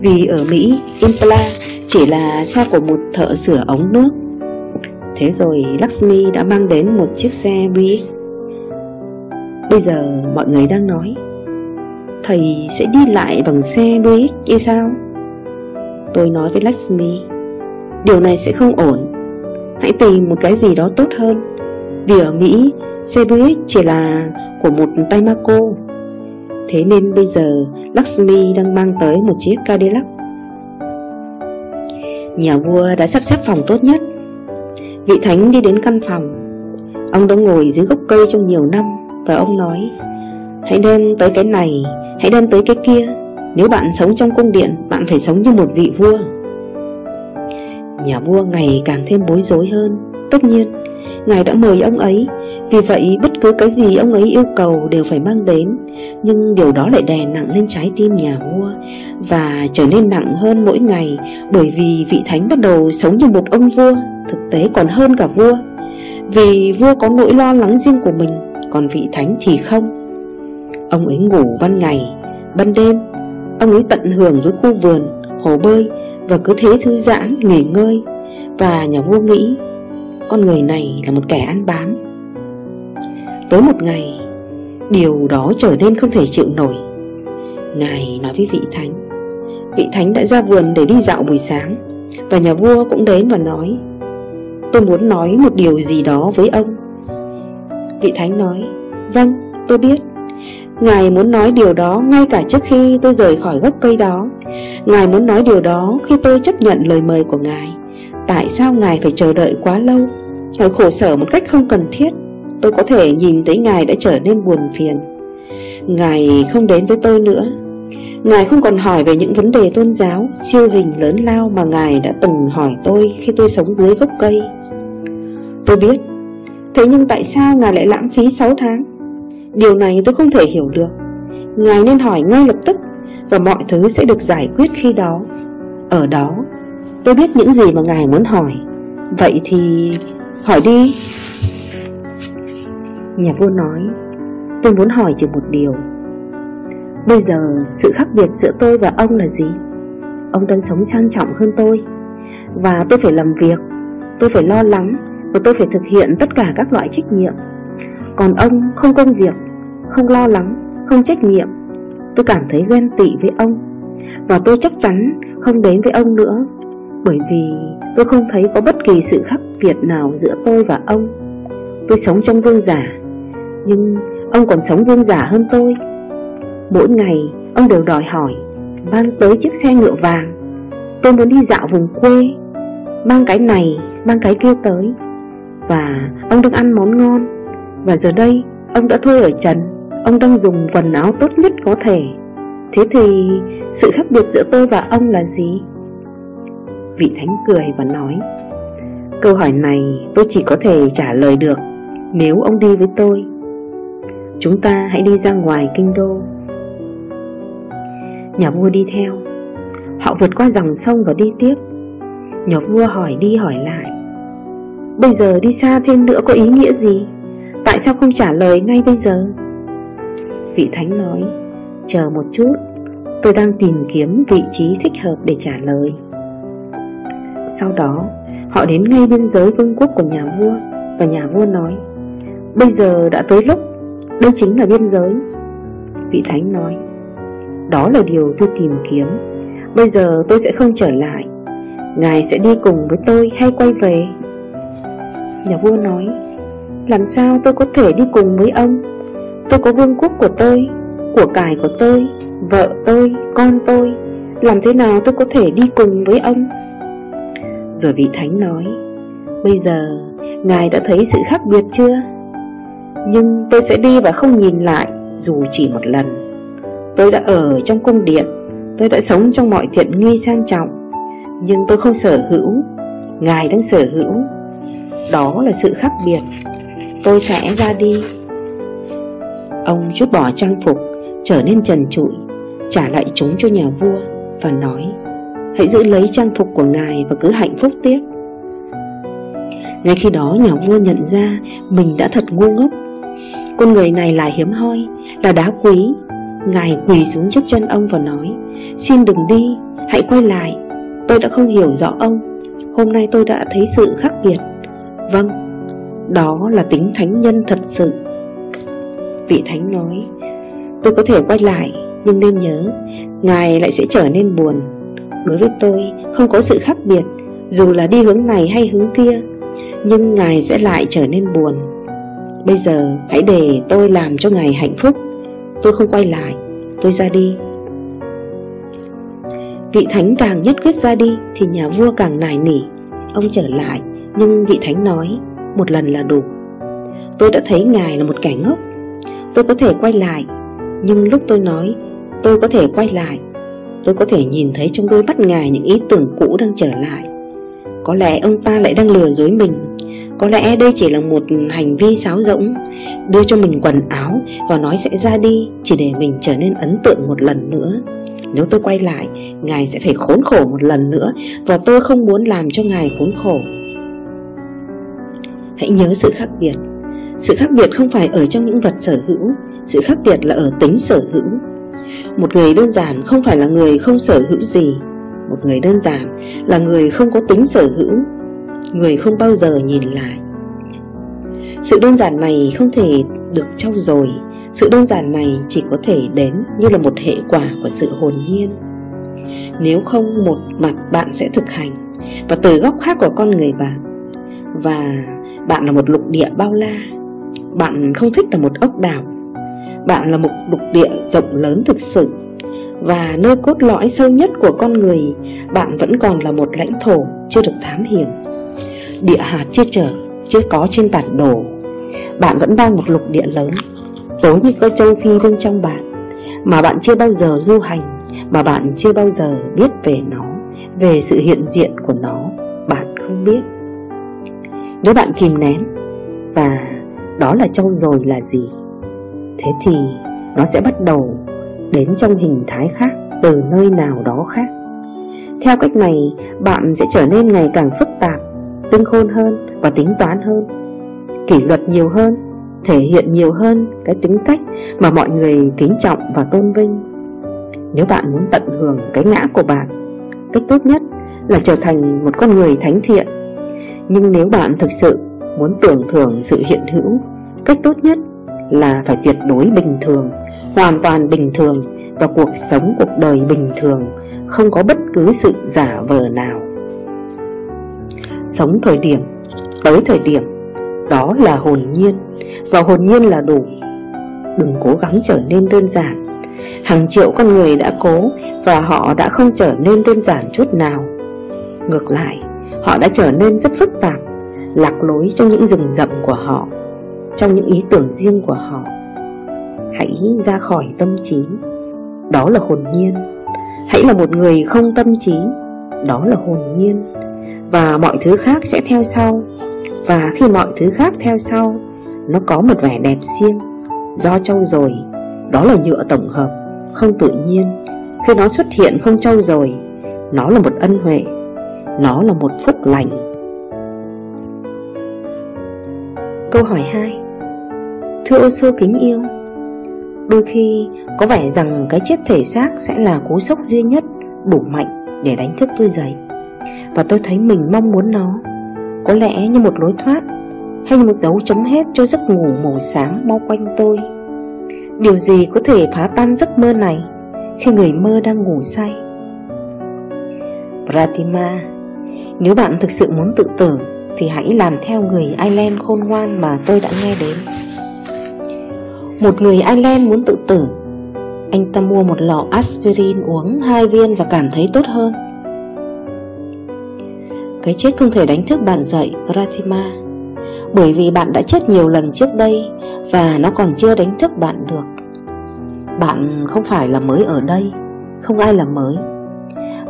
Vì ở Mỹ, Impala chỉ là xe của một thợ sửa ống nước. Thế rồi Lakshmi đã mang đến một chiếc xe Buick Bây giờ mọi người đang nói, Thầy sẽ đi lại bằng xe Buick như sao? Tôi nói với Lakshmi, Điều này sẽ không ổn. Hãy tìm một cái gì đó tốt hơn. Vì ở Mỹ, Xe Buick chỉ là của một tay ma cô Thế nên bây giờ Lakshmi đang mang tới một chiếc Cadillac. Nhà vua đã sắp xếp phòng tốt nhất. Vị thánh đi đến căn phòng. Ông đã ngồi dưới gốc cây trong nhiều năm Và ông nói, Hãy đem tới cái này, Hãy đem tới cái kia. Nếu bạn sống trong cung điện, Bạn phải sống như một vị vua. Nhà vua ngày càng thêm bối rối hơn. Tất nhiên, Ngài đã mời ông ấy. Vì vậy, bất cứ cái gì ông ấy yêu cầu đều phải mang đến. Nhưng điều đó lại đè nặng lên trái tim nhà vua Và trở nên nặng hơn mỗi ngày Bởi vì vị thánh bắt đầu sống như một ông vua. Thực tế còn hơn cả vua. Vì vua có nỗi lo lắng riêng của mình Còn vị thánh thì không. Ông ấy ngủ ban ngày Ban đêm. Ông ấy tận hưởng với khu vườn Hồ bơi Và cứ thế thư giãn, nghỉ ngơi. Và nhà vua nghĩ Con người này là một kẻ ăn bám. Tới một ngày Điều đó trở nên không thể chịu nổi. Ngài nói với vị thánh Vị thánh đã ra vườn để đi dạo buổi sáng. Và nhà vua cũng đến và nói Tôi muốn nói một điều gì đó với ông. Vị thánh nói Vâng tôi biết. Ngài muốn nói điều đó ngay cả trước khi tôi rời khỏi gốc cây đó. Ngài muốn nói điều đó khi tôi chấp nhận lời mời của Ngài. Tại sao Ngài phải chờ đợi quá lâu? Ngài khổ sở một cách không cần thiết. Tôi có thể nhìn thấy Ngài đã trở nên buồn phiền. Ngài không đến với tôi nữa. Ngài không còn hỏi về những vấn đề tôn giáo, Siêu hình lớn lao mà Ngài đã từng hỏi tôi Khi tôi sống dưới gốc cây. Tôi biết. Thế nhưng tại sao Ngài lại lãng phí 6 tháng? Điều này tôi không thể hiểu được. Ngài nên hỏi ngay lập tức, Và mọi thứ sẽ được giải quyết khi đó. Ở đó, Tôi biết những gì mà Ngài muốn hỏi. Vậy thì, hỏi đi. Nhà vua nói, Tôi muốn hỏi chỉ một điều. Bây giờ sự khác biệt giữa tôi và ông là gì? Ông đang sống sang trọng hơn tôi, Và tôi phải làm việc. Tôi phải lo lắng. Và tôi phải thực hiện tất cả các loại trách nhiệm. Còn ông không công việc Không lo lắng Không trách nhiệm. Tôi cảm thấy ghen tị với ông Và tôi chắc chắn không đến với ông nữa Bởi vì tôi không thấy có bất kỳ sự khác biệt nào giữa tôi và ông. Tôi sống trong vương giả Nhưng ông còn sống vương giả hơn tôi. Mỗi ngày ông đều đòi hỏi Mang tới chiếc xe ngựa vàng. Tôi muốn đi dạo vùng quê Mang cái này, mang cái kia tới. Và ông đang ăn món ngon. Và giờ đây, ông đã thuê ở trần. Ông đang dùng quần áo tốt nhất có thể. Thế thì, sự khác biệt giữa tôi và ông là gì? Vị Thánh cười và nói, Câu hỏi này tôi chỉ có thể trả lời được Nếu ông đi với tôi. Chúng ta hãy đi ra ngoài kinh đô. Nhà vua đi theo. Họ vượt qua dòng sông và đi tiếp. Nhà vua hỏi đi hỏi lại. Bây giờ đi xa thêm nữa có ý nghĩa gì? Tại sao không trả lời ngay bây giờ? Vị thánh nói, Chờ một chút, Tôi đang tìm kiếm vị trí thích hợp để trả lời. Sau đó, Họ đến ngay biên giới vương quốc của nhà vua, Và nhà vua nói, Bây giờ đã tới lúc, Đây chính là biên giới. Vị thánh nói, đó là điều tôi tìm kiếm, Bây giờ tôi sẽ không trở lại. Ngài sẽ đi cùng với tôi hay quay về? Nhà vua nói Làm sao tôi có thể đi cùng với ông? Tôi có vương quốc của tôi Của cải của tôi Vợ tôi, con tôi. Làm thế nào tôi có thể đi cùng với ông? Rồi vị thánh nói Bây giờ Ngài đã thấy sự khác biệt chưa? Nhưng tôi sẽ đi và không nhìn lại Dù chỉ một lần. Tôi đã ở trong cung điện Tôi đã sống trong mọi thiện nghi sang trọng. Nhưng tôi không sở hữu Ngài đang sở hữu đó là sự khác biệt. Tôi sẽ ra đi. Ông rút bỏ trang phục Trở nên trần trụi Trả lại chúng cho nhà vua Và nói Hãy giữ lấy trang phục của ngài Và cứ hạnh phúc tiếp. Ngay khi đó nhà vua nhận ra Mình đã thật ngu ngốc. Con người này là hiếm hoi Là đá quý. Ngài quỳ xuống trước chân ông và nói Xin đừng đi, hãy quay lại. Tôi đã không hiểu rõ ông. Hôm nay tôi đã thấy sự khác biệt. Vâng, đó là tính thánh nhân thật sự. Vị thánh nói Tôi có thể quay lại Nhưng nên nhớ Ngài lại sẽ trở nên buồn. Đối với tôi không có sự khác biệt Dù là đi hướng này hay hướng kia Nhưng Ngài sẽ lại trở nên buồn. Bây giờ hãy để tôi làm cho Ngài hạnh phúc. Tôi không quay lại Tôi ra đi. Vị thánh càng nhất quyết ra đi Thì nhà vua càng nài nỉ Ông trở lại. Nhưng vị thánh nói, Một lần là đủ. Tôi đã thấy ngài là một kẻ ngốc. Tôi có thể quay lại. Nhưng lúc tôi nói, Tôi có thể quay lại, Tôi có thể nhìn thấy trong đôi mắt ngài những ý tưởng cũ đang trở lại. Có lẽ ông ta lại đang lừa dối mình. Có lẽ đây chỉ là một hành vi sáo rỗng, Đưa cho mình quần áo Và nói sẽ ra đi Chỉ để mình trở nên ấn tượng một lần nữa. Nếu tôi quay lại, Ngài sẽ phải khốn khổ một lần nữa Và tôi không muốn làm cho Ngài khốn khổ. Hãy nhớ sự khác biệt. Sự khác biệt không phải ở trong những vật sở hữu, Sự khác biệt là ở tính sở hữu. Một người đơn giản không phải là người không sở hữu gì. Một người đơn giản là người không có tính sở hữu. Người không bao giờ nhìn lại. Sự đơn giản này không thể được trau dồi. Sự đơn giản này chỉ có thể đến như là một hệ quả của sự hồn nhiên. Nếu không, một mặt bạn sẽ thực hành, Và từ góc khác của con người bạn. Và bạn là một lục địa bao la. Bạn không thích là một ốc đảo. Bạn là một lục địa rộng lớn thực sự. Và nơi cốt lõi sâu nhất của con người Bạn vẫn còn là một lãnh thổ chưa được thám hiểm. Địa hạt chưa trở, chưa có trên bản đồ. Bạn vẫn đang một lục địa lớn Tối như cơ châu Phi bên trong bạn Mà bạn chưa bao giờ du hành Mà bạn chưa bao giờ biết về nó Về sự hiện diện của nó. Bạn không biết nếu bạn kìm nén Và đó là trâu rồi là gì? Thế thì nó sẽ bắt đầu đến trong hình thái khác từ nơi nào đó khác. Theo cách này bạn sẽ trở nên ngày càng phức tạp, tinh khôn hơn và tính toán hơn Kỷ luật nhiều hơn, thể hiện nhiều hơn cái tính cách mà mọi người kính trọng và tôn vinh. Nếu bạn muốn tận hưởng cái ngã của bạn Cách tốt nhất là trở thành một con người thánh thiện nhưng nếu bạn thực sự muốn tưởng thưởng sự hiện hữu, Cách tốt nhất là phải tuyệt đối bình thường, Hoàn toàn bình thường Và cuộc sống, cuộc đời bình thường, Không có bất cứ sự giả vờ nào. Sống thời điểm, Tới thời điểm, Đó là hồn nhiên Và hồn nhiên là đủ. Đừng cố gắng trở nên đơn giản. Hàng triệu con người đã cố Và họ đã không trở nên đơn giản chút nào. Ngược lại Họ đã trở nên rất phức tạp, Lạc lối trong những rừng rậm của họ, Trong những ý tưởng riêng của họ. Hãy ra khỏi tâm trí. Đó là hồn nhiên. Hãy là một người không tâm trí. Đó là hồn nhiên. Và mọi thứ khác sẽ theo sau. Và khi mọi thứ khác theo sau, Nó có một vẻ đẹp riêng. Do trâu rồi, Đó là nhựa tổng hợp, Không tự nhiên. Khi nó xuất hiện không trâu rồi, Nó là một ân huệ nó là một phúc lành. Câu hỏi 2 Thưa ô sô kính yêu, Đôi khi có vẻ rằng cái chết thể xác sẽ là cú sốc duy nhất, đủ mạnh để đánh thức tôi dậy. Và tôi thấy mình mong muốn nó. Có lẽ như một lối thoát, Hay như một dấu chấm hết cho giấc ngủ màu xám bao quanh tôi. Điều gì có thể phá tan giấc mơ này Khi người mơ đang ngủ say? Pratima nếu bạn thực sự muốn tự tử Thì hãy làm theo người Ireland khôn ngoan mà tôi đã nghe đến. Một người Ireland muốn tự tử Anh ta mua một lọ aspirin uống hai viên và cảm thấy tốt hơn. Cái chết không thể đánh thức bạn dậy Ratima, Bởi vì bạn đã chết nhiều lần trước đây Và nó còn chưa đánh thức bạn được. Bạn không phải là mới ở đây Không ai là mới.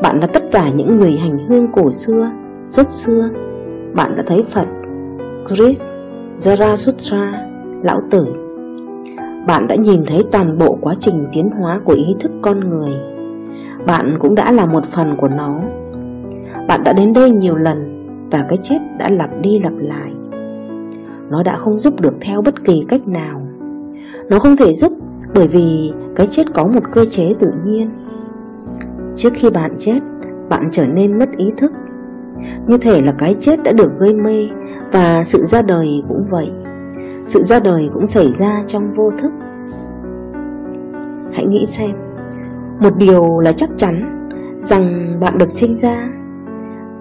Bạn là tất cả những người hành hương cổ xưa, rất xưa. Bạn đã thấy Phật, Chris Zarasutra Lão Tử. Bạn đã nhìn thấy toàn bộ quá trình tiến hóa của ý thức con người. Bạn cũng đã là một phần của nó. Bạn đã đến đây nhiều lần Và cái chết đã lặp đi lặp lại. Nó đã không giúp được theo bất kỳ cách nào. Nó không thể giúp bởi vì cái chết có một cơ chế tự nhiên. Trước khi bạn chết, bạn trở nên mất ý thức. Như thể là cái chết đã được gây mê Và sự ra đời cũng vậy. Sự ra đời cũng xảy ra trong vô thức. Hãy nghĩ xem Một điều là chắc chắn Rằng bạn được sinh ra.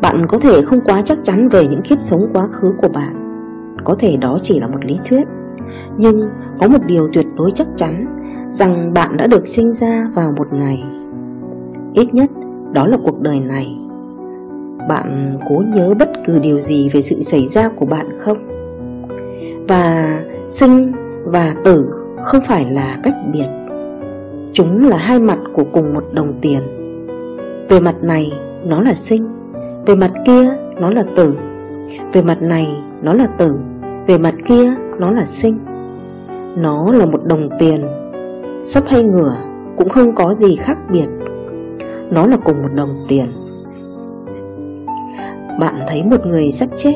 Bạn có thể không quá chắc chắn về những kiếp sống quá khứ của bạn. Có thể đó chỉ là một lý thuyết. Nhưng có một điều tuyệt đối chắc chắn Rằng bạn đã được sinh ra vào một ngày. Ít nhất, đó là cuộc đời này. Bạn cố nhớ bất cứ điều gì về sự xảy ra của bạn không? Và sinh và tử không phải là cách biệt. Chúng là hai mặt của cùng một đồng tiền. Về mặt này, nó là sinh. Về mặt kia, nó là tử. Về mặt này, nó là tử. Về mặt kia, nó là sinh. Nó là một đồng tiền. Sắp hay ngửa cũng không có gì khác biệt. Nó là cùng một đồng tiền. Bạn thấy một người sắp chết.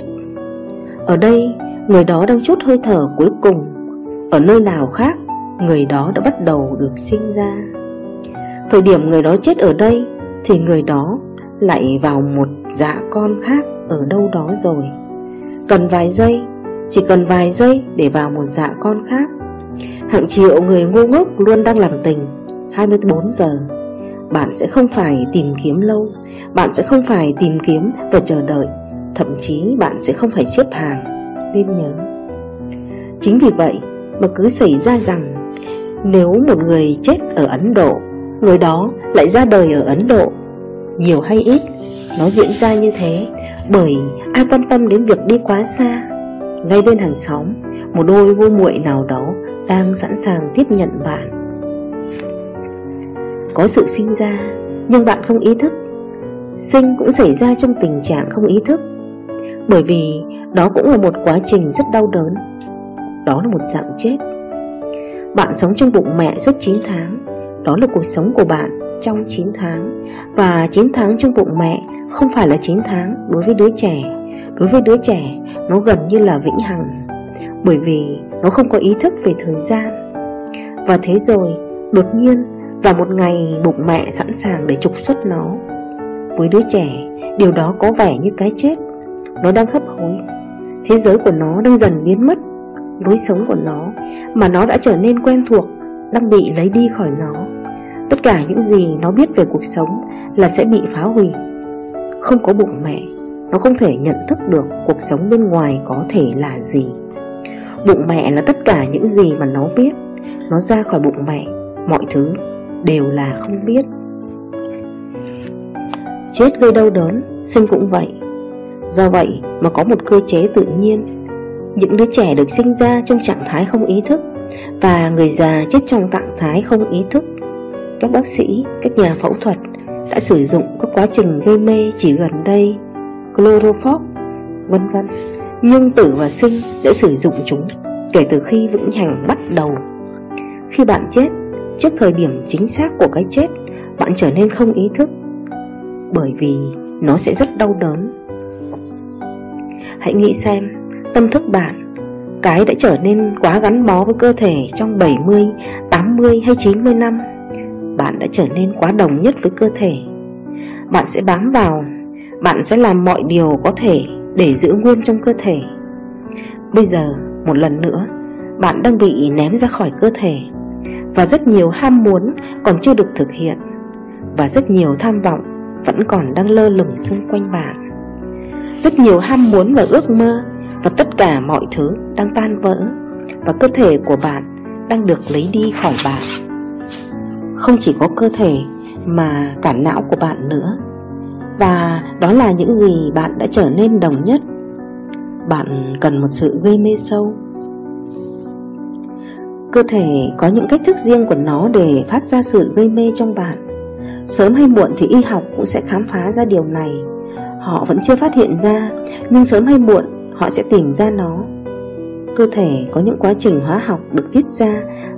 Ở đây người đó đang chút hơi thở cuối cùng. Ở nơi nào khác người đó đã bắt đầu được sinh ra. Thời điểm người đó chết ở đây Thì người đó lại vào một dạ con khác ở đâu đó rồi. Cần vài giây, chỉ cần vài giây để vào một dạ con khác. Hàng triệu người ngu ngốc luôn đang làm tình 24 giờ. Bạn sẽ không phải tìm kiếm lâu, Bạn sẽ không phải tìm kiếm và chờ đợi, Thậm chí bạn sẽ không phải xếp hàng, Nên nhớ. Chính vì vậy mà cứ xảy ra rằng Nếu một người chết ở Ấn Độ, Người đó lại ra đời ở Ấn Độ, Nhiều hay ít, Nó diễn ra như thế Bởi ai quan tâm đến việc đi quá xa. Ngay bên hàng xóm, Một đôi vô muội nào đó Đang sẵn sàng tiếp nhận bạn. Có sự sinh ra, Nhưng bạn không ý thức. Sinh cũng xảy ra trong tình trạng không ý thức, Bởi vì đó cũng là một quá trình rất đau đớn. Đó là một dạng chết. Bạn sống trong bụng mẹ suốt 9 tháng, Đó là cuộc sống của bạn trong 9 tháng. Và 9 tháng trong bụng mẹ không phải là 9 tháng đối với đứa trẻ. Đối với đứa trẻ, nó gần như là vĩnh hằng, Bởi vì nó không có ý thức về thời gian. Và thế rồi, đột nhiên và một ngày bụng mẹ sẵn sàng để trục xuất nó. Với đứa trẻ, điều đó có vẻ như cái chết. Nó đang hấp hối. Thế giới của nó đang dần biến mất. Lối sống của nó mà nó đã trở nên quen thuộc Đang bị lấy đi khỏi nó. Tất cả những gì nó biết về cuộc sống là sẽ bị phá hủy. Không có bụng mẹ, Nó không thể nhận thức được cuộc sống bên ngoài có thể là gì. Bụng mẹ là tất cả những gì mà nó biết. Nó ra khỏi bụng mẹ, Mọi thứ đều là không biết Chết gây đau đớn Sinh cũng vậy Do vậy mà có một cơ chế tự nhiên Những đứa trẻ được sinh ra trong trạng thái không ý thức Và người già chết trong trạng thái không ý thức các bác sĩ, các nhà phẫu thuật đã sử dụng các quá trình gây mê chỉ gần đây, chloroform, vân vân. Nhưng tử và sinh đã sử dụng chúng kể từ khi vững hành bắt đầu. Khi bạn chết, trước thời điểm chính xác của cái chết, bạn trở nên không ý thức, bởi vì nó sẽ rất đau đớn. Hãy nghĩ xem, tâm thức bạn, cái đã trở nên quá gắn bó với cơ thể trong 70, 80 hay 90 năm bạn đã trở nên quá đồng nhất với cơ thể. Bạn sẽ bám vào Bạn sẽ làm mọi điều có thể để giữ nguyên trong cơ thể. Bây giờ, một lần nữa Bạn đang bị ném ra khỏi cơ thể. Và rất nhiều ham muốn còn chưa được thực hiện, Và rất nhiều tham vọng vẫn còn đang lơ lửng xung quanh bạn. Rất nhiều ham muốn và ước mơ Và tất cả mọi thứ đang tan vỡ Và cơ thể của bạn đang được lấy đi khỏi bạn. Không chỉ có cơ thể mà cả não của bạn nữa, Và đó là những gì bạn đã trở nên đồng nhất. Bạn cần một sự gây mê sâu Cơ thể có những cách thức riêng của nó để phát ra sự gây mê trong bạn. Sớm hay muộn thì y học cũng sẽ khám phá ra điều này. Họ vẫn chưa phát hiện ra, Nhưng sớm hay muộn, họ sẽ tìm ra nó. Cơ thể có những quá trình hóa học được tiết ra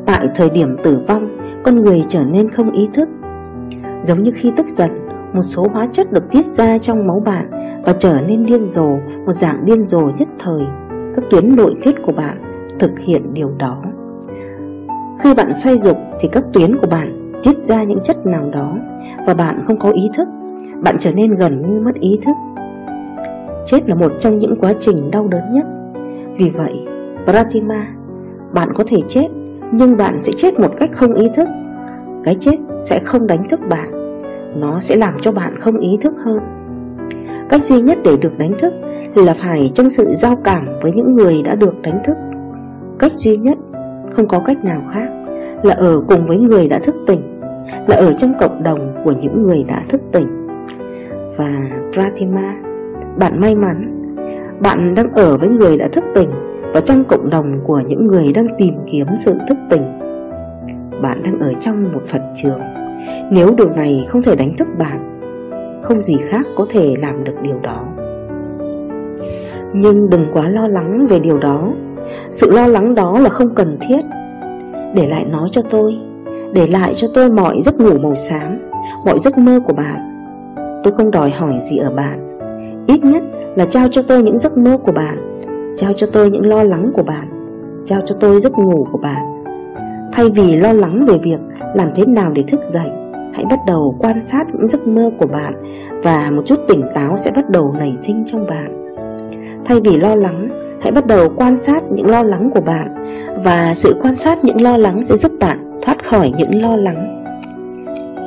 Tại thời điểm tử vong, con người trở nên không ý thức. Giống như khi tức giận, Một số hóa chất được tiết ra trong máu bạn Và trở nên điên rồ, Một dạng điên rồ nhất thời. Các tuyến nội tiết của bạn thực hiện điều đó. Khi bạn say dục thì các tuyến của bạn tiết ra những chất nào đó Và bạn không có ý thức Bạn trở nên gần như mất ý thức. Chết là một trong những quá trình đau đớn nhất. Vì vậy, Pratima, bạn có thể chết nhưng bạn sẽ chết một cách không ý thức. Cái chết sẽ không đánh thức bạn Nó sẽ làm cho bạn không ý thức hơn. Cách duy nhất để được đánh thức Là phải trong sự giao cảm với những người đã được đánh thức. Cách duy nhất không có cách nào khác, Là ở cùng với người đã thức tỉnh, Là ở trong cộng đồng của những người đã thức tỉnh. Và Pratima, Bạn may mắn, Bạn đang ở với người đã thức tỉnh và trong cộng đồng của những người đang tìm kiếm sự thức tỉnh. Bạn đang ở trong một Phật trường. Nếu điều này không thể đánh thức bạn, Không gì khác có thể làm được điều đó. Nhưng đừng quá lo lắng về điều đó. Sự lo lắng đó là không cần thiết. Để lại nó cho tôi Để lại cho tôi mọi giấc ngủ màu xám Mọi giấc mơ của bạn. Tôi không đòi hỏi gì ở bạn. Ít nhất là trao cho tôi những giấc mơ của bạn Trao cho tôi những lo lắng của bạn Trao cho tôi giấc ngủ của bạn. Thay vì lo lắng về việc làm thế nào để thức dậy hãy bắt đầu quan sát những giấc mơ của bạn Và một chút tỉnh táo sẽ bắt đầu nảy sinh trong bạn. Thay vì lo lắng, hãy bắt đầu quan sát những lo lắng của bạn Và sự quan sát những lo lắng sẽ giúp bạn thoát khỏi những lo lắng.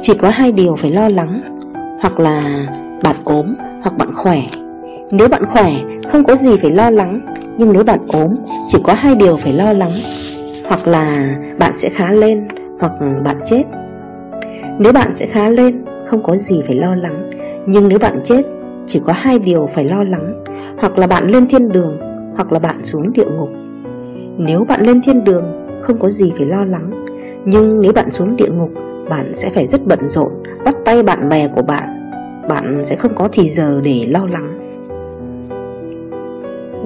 Chỉ có hai điều phải lo lắng Hoặc là bạn ốm hoặc bạn khỏe. Nếu bạn khỏe, không có gì phải lo lắng Nhưng nếu bạn ốm, chỉ có hai điều phải lo lắng Hoặc là bạn sẽ khá lên Hoặc bạn chết. Nếu bạn sẽ khá lên Không có gì phải lo lắng Nhưng nếu bạn chết Chỉ có hai điều phải lo lắng Hoặc là bạn lên thiên đường hoặc là bạn xuống địa ngục. Nếu bạn lên thiên đường, Không có gì phải lo lắng. Nhưng nếu bạn xuống địa ngục, Bạn sẽ phải rất bận rộn, Bắt tay bạn bè của bạn. Bạn sẽ không có thì giờ để lo lắng.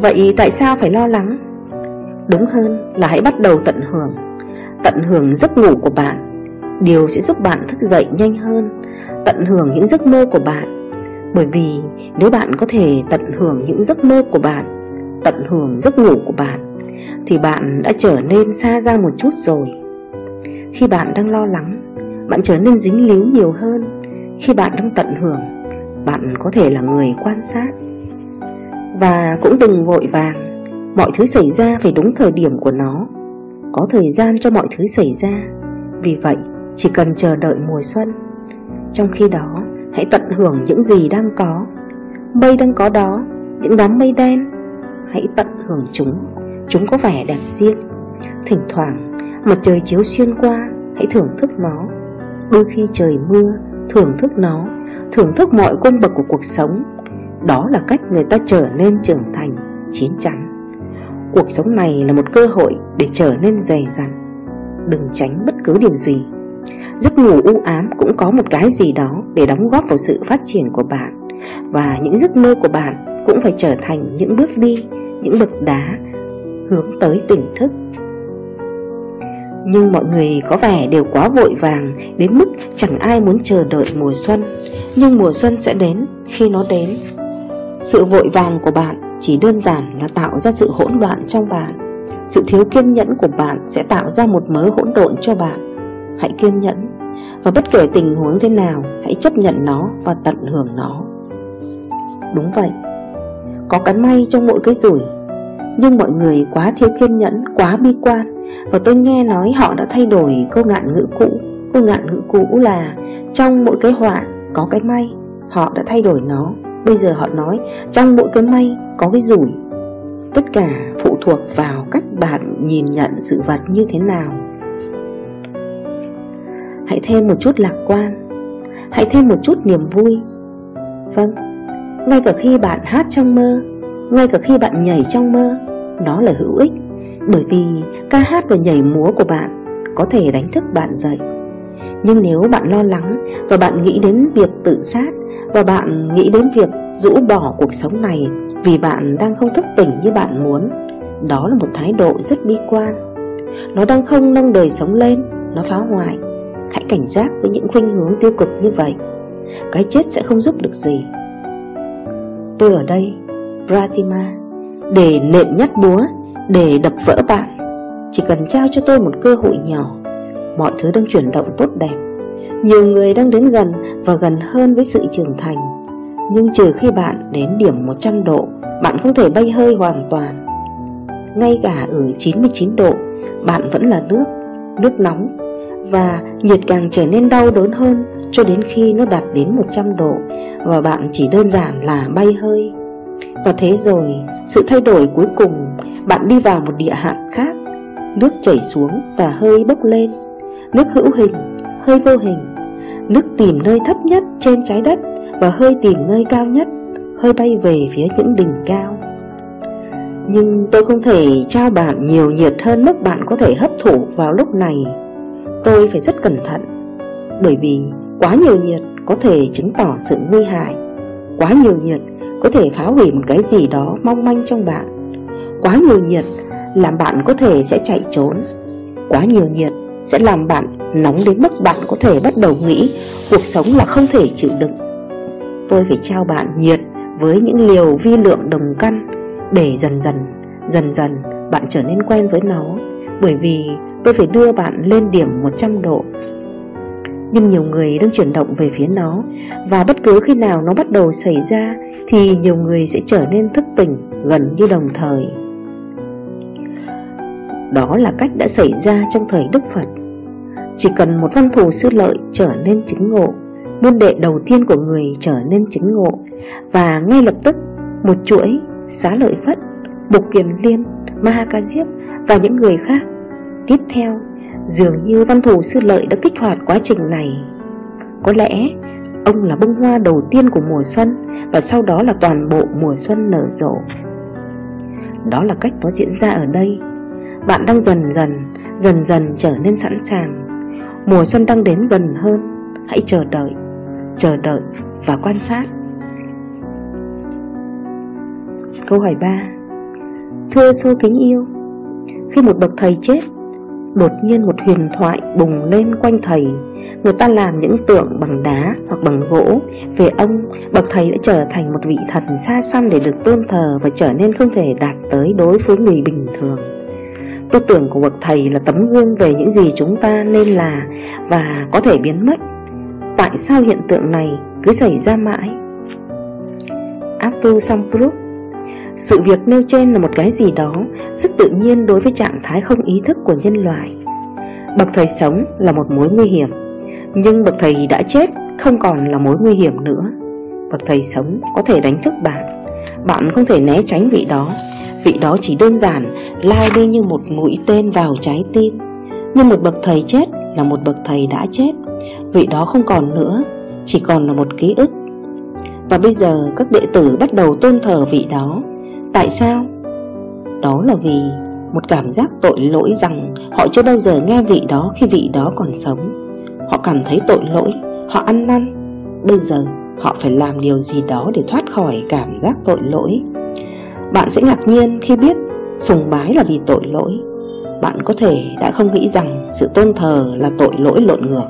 Vậy tại sao phải lo lắng? Đúng hơn là hãy bắt đầu tận hưởng. Tận hưởng giấc ngủ của bạn. Điều sẽ giúp bạn thức dậy nhanh hơn. Tận hưởng những giấc mơ của bạn. Bởi vì nếu bạn có thể tận hưởng những giấc mơ của bạn Tận hưởng giấc ngủ của bạn, Thì bạn đã trở nên xa ra một chút rồi. Khi bạn đang lo lắng, Bạn trở nên dính líu nhiều hơn. Khi bạn đang tận hưởng, Bạn có thể là người quan sát. Và cũng đừng vội vàng, Mọi thứ xảy ra phải đúng thời điểm của nó. Có thời gian cho mọi thứ xảy ra. Vì vậy, chỉ cần chờ đợi mùa xuân. Trong khi đó, hãy tận hưởng những gì đang có. Mây đang có đó, Những đám mây đen Hãy tận hưởng chúng. Chúng có vẻ đẹp riêng. Thỉnh thoảng mặt trời chiếu xuyên qua Hãy thưởng thức nó. Đôi khi trời mưa Thưởng thức nó Thưởng thức mọi cung bậc của cuộc sống. Đó là cách người ta trở nên trưởng thành Chín chắn. Cuộc sống này là một cơ hội để trở nên dày dặn. Đừng tránh bất cứ điều gì. Giấc ngủ u ám cũng có một cái gì đó để đóng góp vào sự phát triển của bạn. Và những giấc mơ của bạn cũng phải trở thành những bước đi, những bậc đá hướng tới tỉnh thức. Nhưng mọi người có vẻ đều quá vội vàng Đến mức chẳng ai muốn chờ đợi mùa xuân. Nhưng mùa xuân sẽ đến khi nó đến. Sự vội vàng của bạn chỉ đơn giản là tạo ra sự hỗn loạn trong bạn. Sự thiếu kiên nhẫn của bạn sẽ tạo ra một mớ hỗn độn cho bạn. Hãy kiên nhẫn Và bất kể tình huống thế nào, Hãy chấp nhận nó và tận hưởng nó. Đúng vậy. Có cái may trong mỗi cái rủi. Nhưng mọi người quá thiếu kiên nhẫn, Quá bi quan. Và tôi nghe nói họ đã thay đổi câu ngạn ngữ cũ. Câu ngạn ngữ cũ là Trong mỗi cái họa có cái may, Họ đã thay đổi nó. Bây giờ họ nói trong mỗi cái may có cái rủi. Tất cả phụ thuộc vào cách bạn nhìn nhận sự vật như thế nào. Hãy thêm một chút lạc quan. Hãy thêm một chút niềm vui. Vâng. Ngay cả khi bạn hát trong mơ, Ngay cả khi bạn nhảy trong mơ, Nó là hữu ích. Bởi vì ca hát và nhảy múa của bạn Có thể đánh thức bạn dậy. Nhưng nếu bạn lo lắng và bạn nghĩ đến việc tự sát Và bạn nghĩ đến việc rũ bỏ cuộc sống này Vì bạn đang không thức tỉnh như bạn muốn, Đó là một thái độ rất bi quan. Nó đang không nâng đời sống lên, Nó phá hoại. Hãy cảnh giác với những khuynh hướng tiêu cực như vậy. Cái chết sẽ không giúp được gì. Tôi ở đây, Pratima, Để nện nhát búa, Để đập vỡ bạn. Chỉ cần trao cho tôi một cơ hội nhỏ, Mọi thứ đang chuyển động tốt đẹp. Nhiều người đang đến gần và gần hơn với sự trưởng thành. Nhưng trừ khi bạn đến điểm 100 độ, Bạn không thể bay hơi hoàn toàn. Ngay cả ở 99 độ, Bạn vẫn là nước Nước nóng. Và nhiệt càng trở nên đau đớn hơn cho đến khi nó đạt đến 100 độ Và bạn chỉ đơn giản là bay hơi. Và thế rồi Sự thay đổi cuối cùng Bạn đi vào một địa hạn khác. Nước chảy xuống và hơi bốc lên. Nước hữu hình, hơi vô hình. Nước tìm nơi thấp nhất trên trái đất Và hơi tìm nơi cao nhất Hơi bay về phía những đỉnh cao. Nhưng tôi không thể trao bạn nhiều nhiệt hơn mức bạn có thể hấp thụ vào lúc này. Tôi phải rất cẩn thận Bởi vì quá nhiều nhiệt có thể chứng tỏ sự nguy hại Quá nhiều nhiệt có thể phá hủy một cái gì đó mong manh trong bạn Quá nhiều nhiệt làm bạn có thể sẽ chạy trốn Quá nhiều nhiệt sẽ làm bạn nóng đến mức bạn có thể bắt đầu nghĩ cuộc sống là không thể chịu đựng. Tôi phải trao bạn nhiệt với những liều vi lượng đồng căn để dần dần, dần dần bạn trở nên quen với nó bởi vì tôi phải đưa bạn lên điểm 100 độ. Nhưng nhiều người đang chuyển động về phía nó. Và bất cứ khi nào nó bắt đầu xảy ra Thì nhiều người sẽ trở nên thức tỉnh gần như đồng thời. Đó là cách đã xảy ra trong thời Đức Phật. Chỉ cần một văn thù sư lợi trở nên chứng ngộ Môn đệ đầu tiên của người trở nên chứng ngộ Và ngay lập tức một chuỗi xá lợi phất Mục Kiền Liên, ma ca diếp và những người khác Tiếp theo, dường như văn thủ sư lợi đã kích hoạt quá trình này. Có lẽ ông là bông hoa đầu tiên của mùa xuân Và sau đó là toàn bộ mùa xuân nở rộ. Đó là cách nó diễn ra ở đây. Bạn đang dần dần, dần dần trở nên sẵn sàng. Mùa xuân đang đến gần hơn. Hãy chờ đợi, chờ đợi và quan sát. Câu hỏi 3 Thưa sô kính yêu Khi một bậc thầy chết Đột nhiên một huyền thoại bùng lên quanh thầy. Người ta làm những tượng bằng đá hoặc bằng gỗ. Về ông, bậc thầy đã trở thành một vị thần xa xăm để được tôn thờ Và trở nên không thể đạt tới đối với người bình thường. Tư tưởng của bậc thầy là tấm gương về những gì chúng ta nên là Và có thể biến mất. Tại sao hiện tượng này cứ xảy ra mãi? Abdul Sampruk sự việc nêu trên là một cái gì đó rất tự nhiên đối với trạng thái không ý thức của nhân loại. Bậc thầy sống là một mối nguy hiểm, Nhưng bậc thầy đã chết không còn là mối nguy hiểm nữa. Bậc thầy sống có thể đánh thức bạn. Bạn không thể né tránh vị đó. Vị đó chỉ đơn giản lai đi như một mũi tên vào trái tim. Nhưng một bậc thầy chết là một bậc thầy đã chết. Vị đó không còn nữa, Chỉ còn là một ký ức. Và bây giờ các đệ tử bắt đầu tôn thờ vị đó. Tại sao? Đó là vì một cảm giác tội lỗi rằng họ chưa bao giờ nghe vị đó khi vị đó còn sống. Họ cảm thấy tội lỗi, họ ăn năn. Bây giờ họ phải làm điều gì đó để thoát khỏi cảm giác tội lỗi. Bạn sẽ ngạc nhiên khi biết sùng bái là vì tội lỗi. Bạn có thể đã không nghĩ rằng sự tôn thờ là tội lỗi lộn ngược.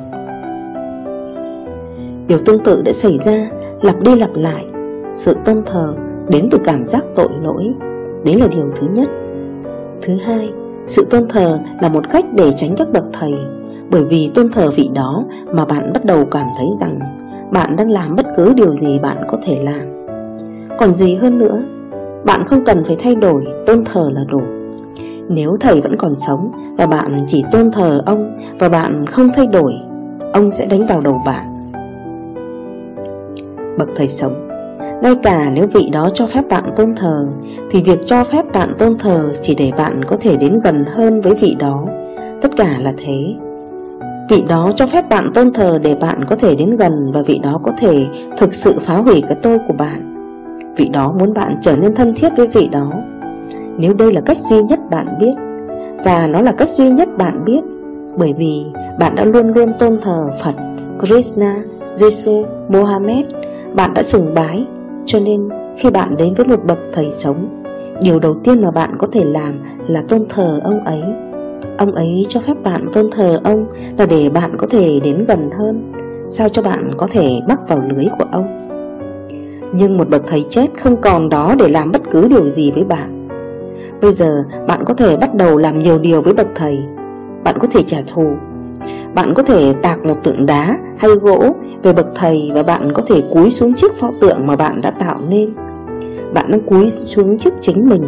Điều tương tự đã xảy ra lặp đi lặp lại. Sự tôn thờ đến từ cảm giác tội lỗi. Đấy là điều thứ nhất. Thứ hai, sự tôn thờ là một cách để tránh các bậc thầy. Bởi vì tôn thờ vị đó mà bạn bắt đầu cảm thấy rằng Bạn đang làm bất cứ điều gì bạn có thể làm. Còn gì hơn nữa Bạn không cần phải thay đổi, tôn thờ là đủ. Nếu thầy vẫn còn sống Và bạn chỉ tôn thờ ông Và bạn không thay đổi Ông sẽ đánh vào đầu bạn. Bậc thầy sống ngay cả nếu vị đó cho phép bạn tôn thờ Thì việc cho phép bạn tôn thờ Chỉ để bạn có thể đến gần hơn với vị đó. Tất cả là thế. Vị đó cho phép bạn tôn thờ để bạn có thể đến gần Và vị đó có thể thực sự phá hủy cái tôi của bạn. Vị đó muốn bạn trở nên thân thiết với vị đó. Nếu đây là cách duy nhất bạn biết Và nó là cách duy nhất bạn biết Bởi vì bạn đã luôn luôn tôn thờ Phật, Krishna, Jesus, Mohammed Bạn đã sùng bái cho nên, khi bạn đến với một bậc thầy sống, Điều đầu tiên mà bạn có thể làm là tôn thờ ông ấy. Ông ấy cho phép bạn tôn thờ ông là để bạn có thể đến gần hơn, Sao cho bạn có thể bắt vào lưới của ông. Nhưng một bậc thầy chết không còn đó để làm bất cứ điều gì với bạn. Bây giờ, bạn có thể bắt đầu làm nhiều điều với bậc thầy. Bạn có thể trả thù bạn có thể tạc một tượng đá hay gỗ về bậc thầy và bạn có thể cúi xuống chiếc pho tượng mà bạn đã tạo nên. Bạn đang cúi xuống chiếc chính mình,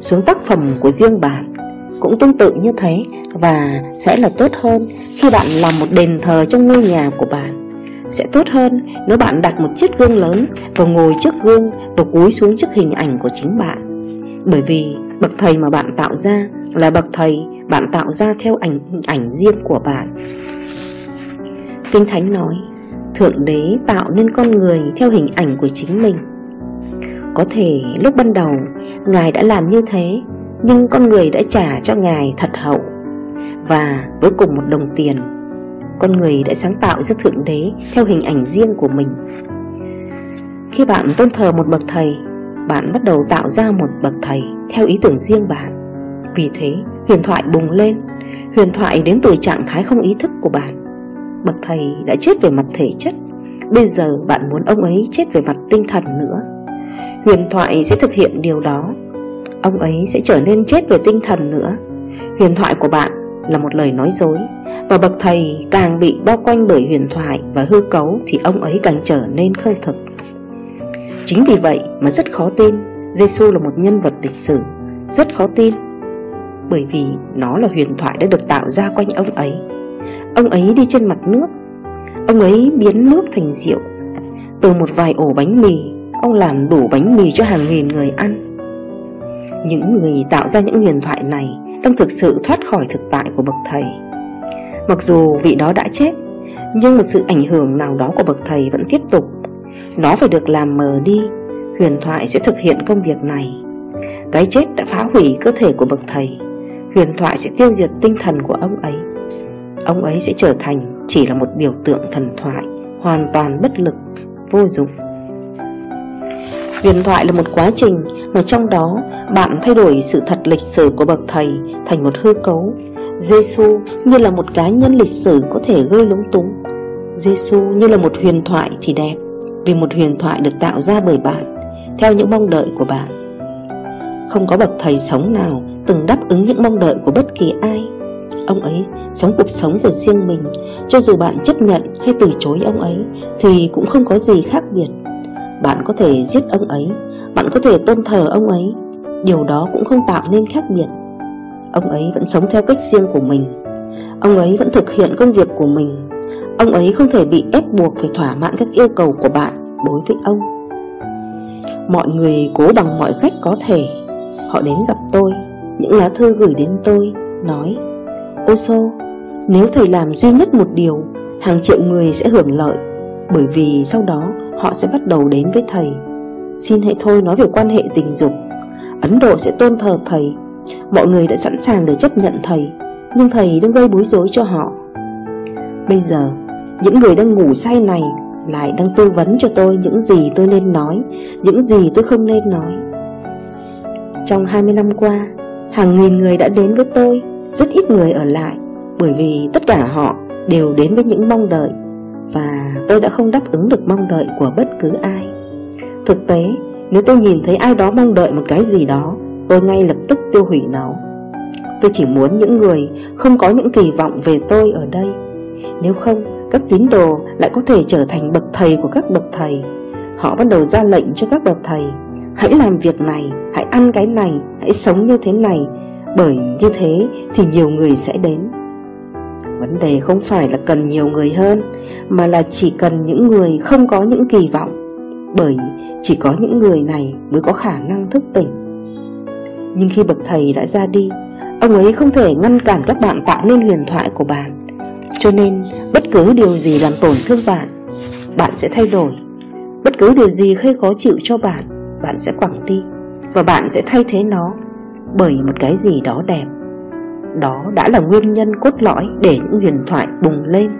xuống tác phẩm của riêng bạn. Cũng tương tự như thế và sẽ là tốt hơn khi bạn làm một đền thờ trong ngôi nhà của bạn. Sẽ tốt hơn nếu bạn đặt một chiếc gương lớn và ngồi trước gương và cúi xuống trước hình ảnh của chính bạn. Bởi vì bậc thầy mà bạn tạo ra là bậc thầy bạn tạo ra theo ảnh ảnh riêng của bạn. Kinh Thánh nói, Thượng Đế tạo nên con người theo hình ảnh của chính mình. Có thể lúc ban đầu, Ngài đã làm như thế, Nhưng con người đã trả cho Ngài thật hậu. Và với cùng một đồng tiền, Con người đã sáng tạo ra Thượng Đế theo hình ảnh riêng của mình. Khi bạn tôn thờ một bậc thầy, Bạn bắt đầu tạo ra một bậc thầy theo ý tưởng riêng bạn. Vì thế huyền thoại bùng lên. Huyền thoại đến từ trạng thái không ý thức của bạn. Bậc thầy đã chết về mặt thể chất. Bây giờ bạn muốn ông ấy chết về mặt tinh thần nữa. Huyền thoại sẽ thực hiện điều đó. Ông ấy sẽ trở nên chết về tinh thần nữa. Huyền thoại của bạn là một lời nói dối. Và bậc thầy càng bị bao quanh bởi huyền thoại và hư cấu Thì ông ấy càng trở nên không thực. Chính vì vậy mà rất khó tin Giêsu là một nhân vật lịch sử. Rất khó tin bởi vì nó là huyền thoại đã được tạo ra quanh ông ấy. Ông ấy đi trên mặt nước. Ông ấy biến nước thành rượu. Từ một vài ổ bánh mì, Ông làm đủ bánh mì cho hàng nghìn người ăn. Những người tạo ra những huyền thoại này Đang thực sự thoát khỏi thực tại của bậc thầy. Mặc dù vị đó đã chết, Nhưng một sự ảnh hưởng nào đó của bậc thầy vẫn tiếp tục. Nó phải được làm mờ đi. Huyền thoại sẽ thực hiện công việc này. Cái chết đã phá hủy cơ thể của bậc thầy. Huyền thoại sẽ tiêu diệt tinh thần của ông ấy. Ông ấy sẽ trở thành chỉ là một biểu tượng thần thoại Hoàn toàn bất lực, vô dụng. Huyền thoại là một quá trình mà trong đó bạn thay đổi sự thật lịch sử của bậc thầy thành một hư cấu. Giêsu như là một cá nhân lịch sử có thể gây lúng túng. Giêsu như là một huyền thoại thì đẹp Vì một huyền thoại được tạo ra bởi bạn Theo những mong đợi của bạn. Không có bậc thầy sống nào từng đáp ứng những mong đợi của bất kỳ ai. Ông ấy sống cuộc sống của riêng mình. Cho dù bạn chấp nhận hay từ chối ông ấy, Thì cũng không có gì khác biệt. Bạn có thể giết ông ấy, Bạn có thể tôn thờ ông ấy. Điều đó cũng không tạo nên khác biệt. Ông ấy vẫn sống theo cách riêng của mình. Ông ấy vẫn thực hiện công việc của mình. Ông ấy không thể bị ép buộc phải thỏa mãn các yêu cầu của bạn đối với ông. Mọi người cố bằng mọi cách có thể. Họ đến gặp tôi. Những lá thư gửi đến tôi, Nói Oso Nếu thầy làm duy nhất một điều, Hàng triệu người sẽ hưởng lợi, Bởi vì sau đó họ sẽ bắt đầu đến với thầy. Xin hãy thôi nói về quan hệ tình dục, Ấn Độ sẽ tôn thờ thầy, Mọi người đã sẵn sàng để chấp nhận thầy, Nhưng thầy đang gây bối rối cho họ. Bây giờ, Những người đang ngủ say này Lại đang tư vấn cho tôi những gì tôi nên nói, Những gì tôi không nên nói. Trong 20 năm qua Hàng nghìn người đã đến với tôi Rất ít người ở lại Bởi vì tất cả họ đều đến với những mong đợi Và tôi đã không đáp ứng được mong đợi của bất cứ ai. Thực tế Nếu tôi nhìn thấy ai đó mong đợi một cái gì đó Tôi ngay lập tức tiêu hủy nó. Tôi chỉ muốn những người không có những kỳ vọng về tôi ở đây. Nếu không, các tín đồ lại có thể trở thành bậc thầy của các bậc thầy. Họ bắt đầu ra lệnh cho các bậc thầy. Hãy làm việc này, hãy ăn cái này, hãy sống như thế này Bởi như thế thì nhiều người sẽ đến. Vấn đề không phải là cần nhiều người hơn Mà là chỉ cần những người không có những kỳ vọng Bởi chỉ có những người này mới có khả năng thức tỉnh. Nhưng khi bậc thầy đã ra đi Ông ấy không thể ngăn cản các bạn tạo nên huyền thoại của bạn. Cho nên bất cứ điều gì làm tổn thương bạn Bạn sẽ thay đổi. Bất cứ điều gì gây khó chịu cho bạn bạn sẽ quẳng đi Và bạn sẽ thay thế nó Bởi một cái gì đó đẹp. Đó đã là nguyên nhân cốt lõi Để những huyền thoại bùng lên.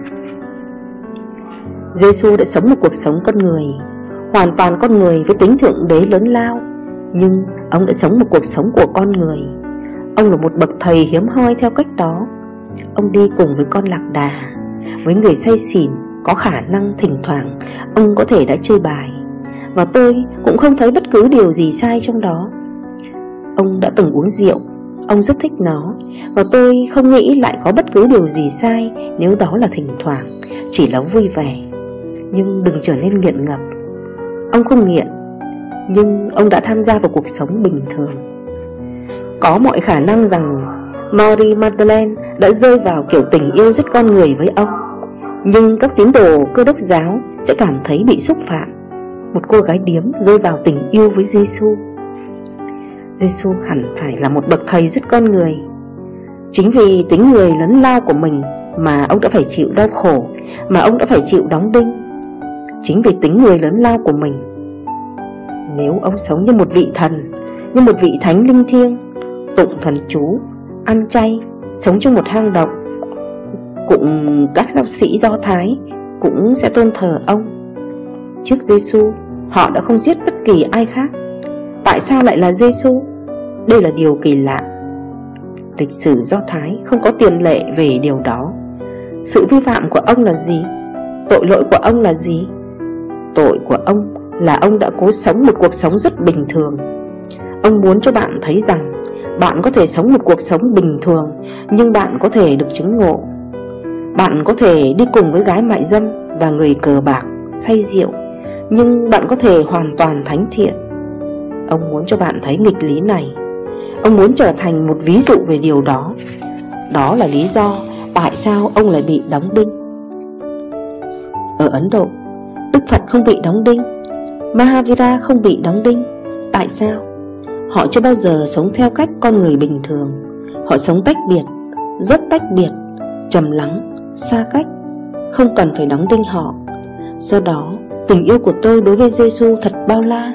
Giêsu đã sống một cuộc sống con người, Hoàn toàn con người với tính thượng đế lớn lao. Nhưng Ông đã sống một cuộc sống của con người. Ông là một bậc thầy hiếm hoi theo cách đó. Ông đi cùng với con lạc đà, Với người say xỉn Có khả năng thỉnh thoảng Ông có thể đã chơi bài. Và tôi cũng không thấy bất cứ điều gì sai trong đó. Ông đã từng uống rượu, Ông rất thích nó, Và tôi không nghĩ lại có bất cứ điều gì sai Nếu đó là thỉnh thoảng, Chỉ là vui vẻ. Nhưng đừng trở nên nghiện ngập. Ông không nghiện, nhưng ông đã tham gia vào cuộc sống bình thường. Có mọi khả năng rằng Marie Madeleine đã rơi vào kiểu tình yêu rất con người với ông, Nhưng các tín đồ cơ đốc giáo sẽ cảm thấy bị xúc phạm. Một cô gái điếm rơi vào tình yêu với Giêsu. Giêsu hẳn phải là một bậc thầy rất con người. Chính vì tính người lớn lao của mình Mà ông đã phải chịu đau khổ, Mà ông đã phải chịu đóng đinh. Chính vì tính người lớn lao của mình, nếu ông sống như một vị thần, Như một vị thánh linh thiêng, Tụng thần chú, Ăn chay, Sống trong một hang động Cũng các giáo sĩ Do Thái Cũng sẽ tôn thờ ông. Trước Giêsu Họ đã không giết bất kỳ ai khác Tại sao lại là Giêsu? Đây là điều kỳ lạ Lịch sử Do Thái không có tiền lệ về điều đó Sự vi phạm của ông là gì? Tội lỗi của ông là gì? Tội của ông là ông đã cố sống một cuộc sống rất bình thường Ông muốn cho bạn thấy rằng Bạn có thể sống một cuộc sống bình thường Nhưng bạn có thể được chứng ngộ Bạn có thể đi cùng với gái mại dâm và người cờ bạc, say rượu nhưng bạn có thể hoàn toàn thánh thiện. Ông muốn cho bạn thấy nghịch lý này. Ông muốn trở thành một ví dụ về điều đó. Đó là lý do tại sao ông lại bị đóng đinh. Ở Ấn Độ Đức Phật không bị đóng đinh. Mahavira không bị đóng đinh. Tại sao? Họ chưa bao giờ sống theo cách con người bình thường. Họ sống tách biệt Rất tách biệt trầm lắng, xa cách Không cần phải đóng đinh họ. Do đó tình yêu của tôi đối với Giêsu thật bao la.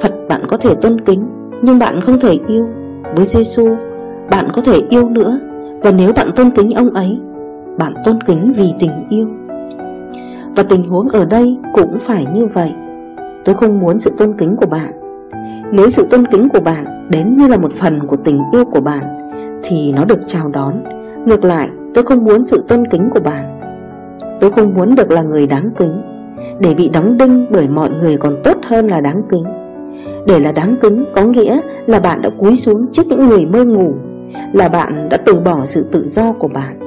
Phật bạn có thể tôn kính, Nhưng bạn không thể yêu. Với Giêsu bạn có thể yêu nữa. Và nếu bạn tôn kính ông ấy, Bạn tôn kính vì tình yêu. Và tình huống ở đây cũng phải như vậy. Tôi không muốn sự tôn kính của bạn. Nếu sự tôn kính của bạn đến như là một phần của tình yêu của bạn, Thì nó được chào đón. Ngược lại, tôi không muốn sự tôn kính của bạn. Tôi không muốn được là người đáng kính. Để bị đóng đinh bởi mọi người còn tốt hơn là đáng kính. Để là đáng kính có nghĩa là bạn đã cúi xuống trước những người mơ ngủ, Là bạn đã từ bỏ sự tự do của bạn.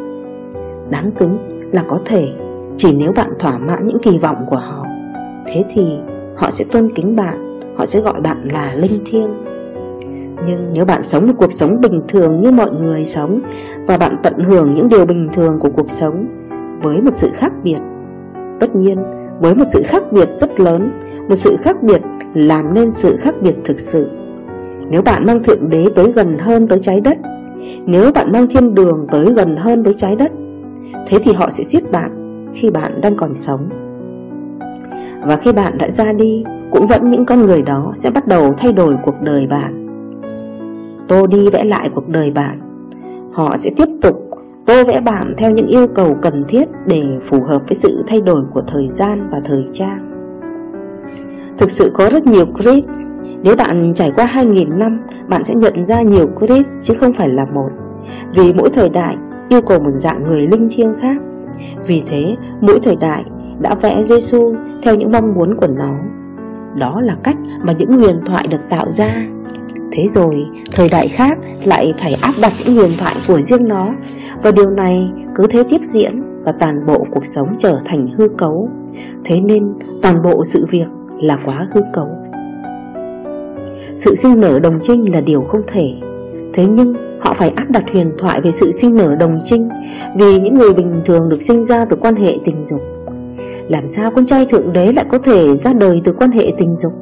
Đáng kính là có thể Chỉ nếu bạn thỏa mãn những kỳ vọng của họ. Thế thì Họ sẽ tôn kính bạn, Họ sẽ gọi bạn là linh thiêng. Nhưng nếu bạn sống một cuộc sống bình thường như mọi người sống Và bạn tận hưởng những điều bình thường của cuộc sống Với một sự khác biệt, Tất nhiên với một sự khác biệt rất lớn, Một sự khác biệt làm nên sự khác biệt thực sự. Nếu bạn mang Thượng Đế tới gần hơn tới trái đất, Nếu bạn mang thiên đường tới gần hơn tới trái đất, Thế thì họ sẽ giết bạn khi bạn đang còn sống. Và khi bạn đã ra đi, Cũng vẫn những con người đó sẽ bắt đầu thay đổi cuộc đời bạn. Tô đi vẽ lại cuộc đời bạn. Họ sẽ tiếp tục tô vẽ bạn theo những yêu cầu cần thiết Để phù hợp với sự thay đổi của thời gian và thời trang Thực sự có rất nhiều grid Nếu bạn trải qua 2.000 năm Bạn sẽ nhận ra nhiều grid chứ không phải là một Vì mỗi thời đại yêu cầu một dạng người linh thiêng khác Vì thế mỗi thời đại đã vẽ Giêsu theo những mong muốn của nó. Đó là cách mà những huyền thoại được tạo ra. Thế rồi, thời đại khác lại phải áp đặt những huyền thoại của riêng nó và điều này cứ thế tiếp diễn và toàn bộ cuộc sống trở thành hư cấu. Thế nên toàn bộ sự việc là quá hư cấu. Sự sinh nở đồng trinh là điều không thể. Thế nhưng họ phải áp đặt huyền thoại về sự sinh nở đồng trinh vì những người bình thường được sinh ra từ quan hệ tình dục làm sao con trai thượng đế lại có thể ra đời từ quan hệ tình dục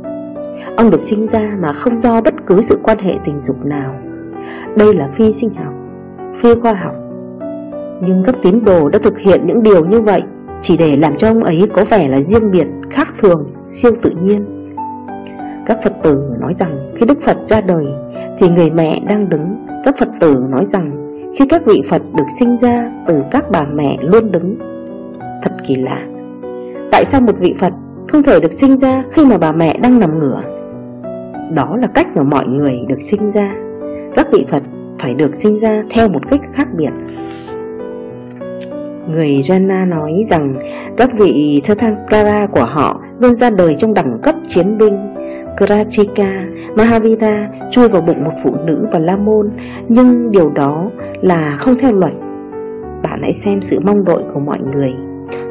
Ông được sinh ra mà không do bất cứ sự quan hệ tình dục nào Đây là phi sinh học, phi khoa học nhưng các tín đồ đã thực hiện những điều như vậy Chỉ để làm cho ông ấy có vẻ là riêng biệt, khác thường, siêu tự nhiên. Các Phật tử nói rằng khi Đức Phật ra đời Thì người mẹ đang đứng. Các Phật tử nói rằng khi các vị Phật được sinh ra từ các bà mẹ luôn đứng. Thật kỳ lạ. Tại sao một vị Phật không thể được sinh ra khi mà bà mẹ đang nằm ngửa? Đó là cách mà mọi người được sinh ra. Các vị Phật phải được sinh ra theo một cách khác biệt. Người Jana nói rằng các vị Tathagara của họ luôn ra đời trong đẳng cấp chiến binh. Kratika, Mahavira chui vào bụng một phụ nữ và La Môn Nhưng điều đó là không theo luật. Bạn hãy xem sự mong đợi của mọi người.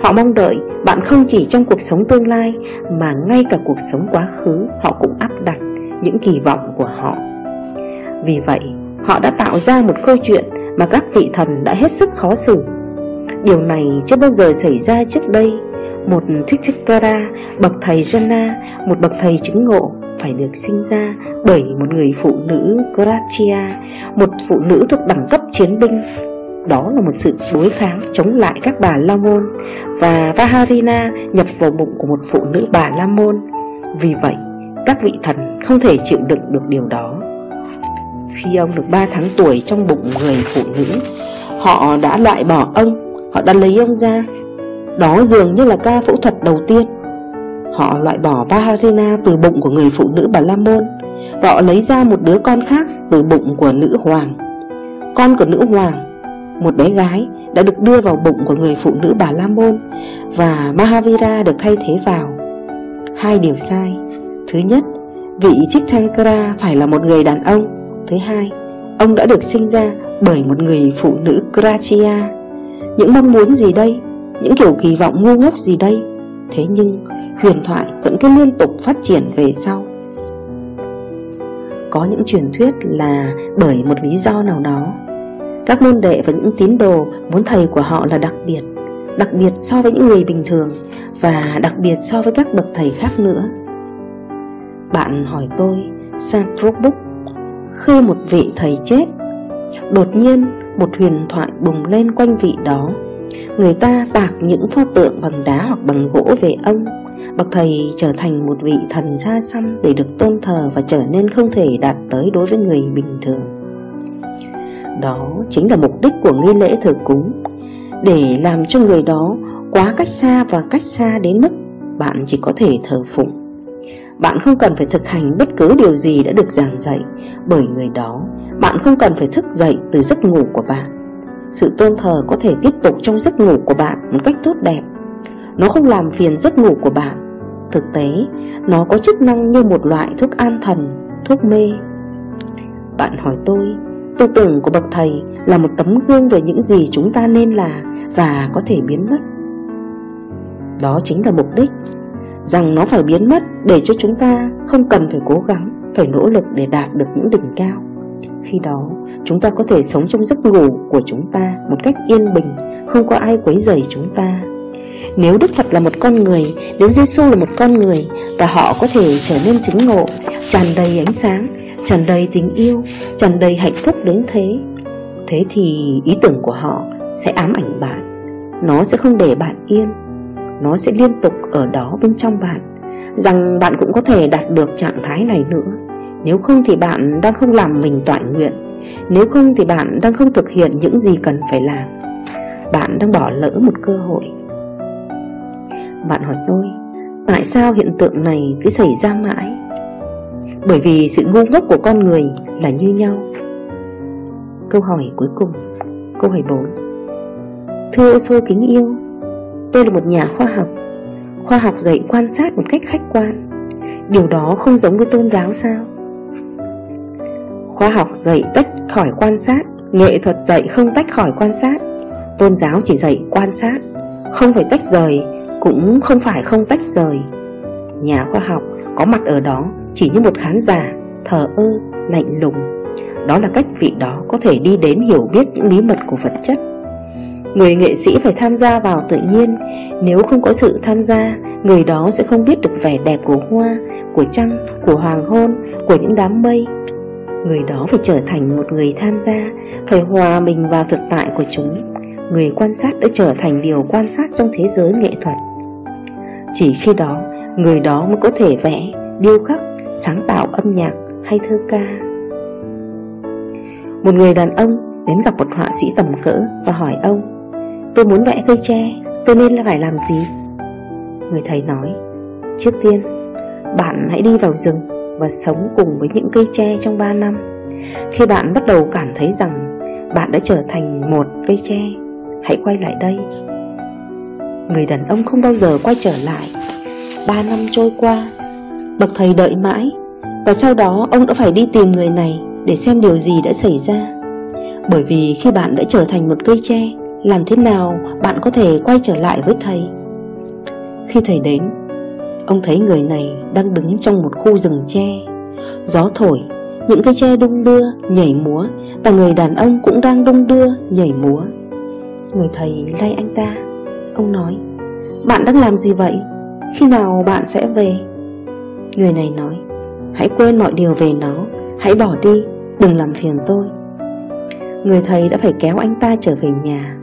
Họ mong đợi bạn không chỉ trong cuộc sống tương lai Mà ngay cả cuộc sống quá khứ Họ cũng áp đặt những kỳ vọng của họ. Vì vậy họ đã tạo ra một câu chuyện Mà các vị thần đã hết sức khó xử. Điều này chưa bao giờ xảy ra trước đây. Một Tichikara, bậc thầy Jana Một bậc thầy chứng ngộ phải được sinh ra bởi một người phụ nữ Gratia Một phụ nữ thuộc đẳng cấp chiến binh. Đó là một sự đối kháng chống lại các bà La Môn Và Vaharina nhập vào bụng của một phụ nữ bà La Môn. Vì vậy, các vị thần không thể chịu đựng được điều đó. Khi ông được 3 tháng tuổi trong bụng người phụ nữ Họ đã loại bỏ ông, họ đã lấy ông ra Đó dường như là ca phẫu thuật đầu tiên Họ loại bỏ Vaharina từ bụng của người phụ nữ bà La Môn Và họ lấy ra một đứa con khác từ bụng của nữ hoàng Con của nữ hoàng một bé gái đã được đưa vào bụng của người phụ nữ Bà La Môn và Mahavira được thay thế vào. Hai điều sai. Thứ nhất, vị Tirthankara phải là một người đàn ông. Thứ hai, ông đã được sinh ra bởi một người phụ nữ Krachia. Những mong muốn gì đây, Những kiểu kỳ vọng ngu ngốc gì đây? Thế nhưng, huyền thoại vẫn cứ liên tục phát triển về sau. Có những truyền thuyết là bởi một lý do nào đó, Các môn đệ và những tín đồ muốn thầy của họ là đặc biệt Đặc biệt so với những người bình thường Và đặc biệt so với các bậc thầy khác nữa. Bạn hỏi tôi Santrobuk Khi một vị thầy chết, Đột nhiên một huyền thoại bùng lên quanh vị đó. Người ta tạc những pho tượng bằng đá hoặc bằng gỗ về ông. Bậc thầy trở thành một vị thần xa xăm để được tôn thờ và trở nên không thể đạt tới đối với người bình thường. Đó chính là mục đích của nghi lễ thờ cúng. Để làm cho người đó quá cách xa và cách xa đến mức bạn chỉ có thể thờ phụng. Bạn không cần phải thực hành bất cứ điều gì đã được giảng dạy Bởi người đó. Bạn không cần phải thức dậy từ giấc ngủ của bạn. Sự tôn thờ có thể tiếp tục trong giấc ngủ của bạn một cách tốt đẹp. Nó không làm phiền giấc ngủ của bạn. Thực tế, nó có chức năng như một loại thuốc an thần, thuốc mê. Bạn hỏi tôi, tư tưởng của bậc thầy là một tấm gương về những gì chúng ta nên là và có thể biến mất? Đó chính là mục đích. Rằng nó phải biến mất để cho chúng ta không cần phải cố gắng, phải nỗ lực để đạt được những đỉnh cao. Khi đó, chúng ta có thể sống trong giấc ngủ của chúng ta một cách yên bình, không có ai quấy rầy chúng ta. Nếu Đức Phật là một con người, nếu Giêsu là một con người và họ có thể trở nên chứng ngộ, tràn đầy ánh sáng, tràn đầy tình yêu, tràn đầy hạnh phúc đến thế, thế thì ý tưởng của họ sẽ ám ảnh bạn. Nó sẽ không để bạn yên nó sẽ liên tục ở đó bên trong bạn Rằng bạn cũng có thể đạt được trạng thái này nữa nếu không thì bạn đang không làm mình tọa nguyện. Nếu không thì bạn đang không thực hiện những gì cần phải làm. Bạn đang bỏ lỡ một cơ hội. Bạn hỏi tôi, Tại sao hiện tượng này cứ xảy ra mãi? Bởi vì sự ngu ngốc của con người là như nhau. Câu hỏi cuối cùng, Câu hỏi 4 Thưa ô xô kính yêu, Tôi là một nhà khoa học. Khoa học dạy quan sát một cách khách quan. Điều đó không giống với tôn giáo sao? Khoa học dạy tách khỏi quan sát Nghệ thuật dạy không tách khỏi quan sát. Tôn giáo chỉ dạy quan sát Không phải tách rời Cũng không phải không tách rời. Nhà khoa học có mặt ở đó Chỉ như một khán giả Thờ ơ, lạnh lùng. Đó là cách vị đó có thể đi đến hiểu biết những bí mật của vật chất. Người nghệ sĩ phải tham gia vào tự nhiên. Nếu không có sự tham gia Người đó sẽ không biết được vẻ đẹp của hoa Của trăng, của hoàng hôn Của những đám mây. Người đó phải trở thành một người tham gia Phải hòa mình vào thực tại của chúng. Người quan sát đã trở thành điều quan sát trong thế giới nghệ thuật. Chỉ khi đó Người đó mới có thể vẽ, điêu khắc, sáng tạo âm nhạc hay thơ ca. Một người đàn ông đến gặp một họa sĩ tầm cỡ và hỏi ông Tôi muốn vẽ cây tre Tôi nên là phải làm gì? Người thầy nói Trước tiên Bạn hãy đi vào rừng và sống cùng với những cây tre trong 3 năm. Khi bạn bắt đầu cảm thấy rằng Bạn đã trở thành một cây tre, Hãy quay lại đây. Người đàn ông không bao giờ quay trở lại. Ba năm trôi qua, Bậc thầy đợi mãi, Và sau đó ông đã phải đi tìm người này Để xem điều gì đã xảy ra. Bởi vì khi bạn đã trở thành một cây tre, làm thế nào bạn có thể quay trở lại với thầy? Khi thầy đến Ông thấy người này đang đứng trong một khu rừng tre. Gió thổi Những cây tre đung đưa, nhảy múa Và người đàn ông cũng đang đung đưa, nhảy múa. Người thầy lay anh ta. Ông nói Bạn đang làm gì vậy? Khi nào bạn sẽ về? Người này nói Hãy quên mọi điều về nó. Hãy bỏ đi, đừng làm phiền tôi. Người thầy đã phải kéo anh ta trở về nhà.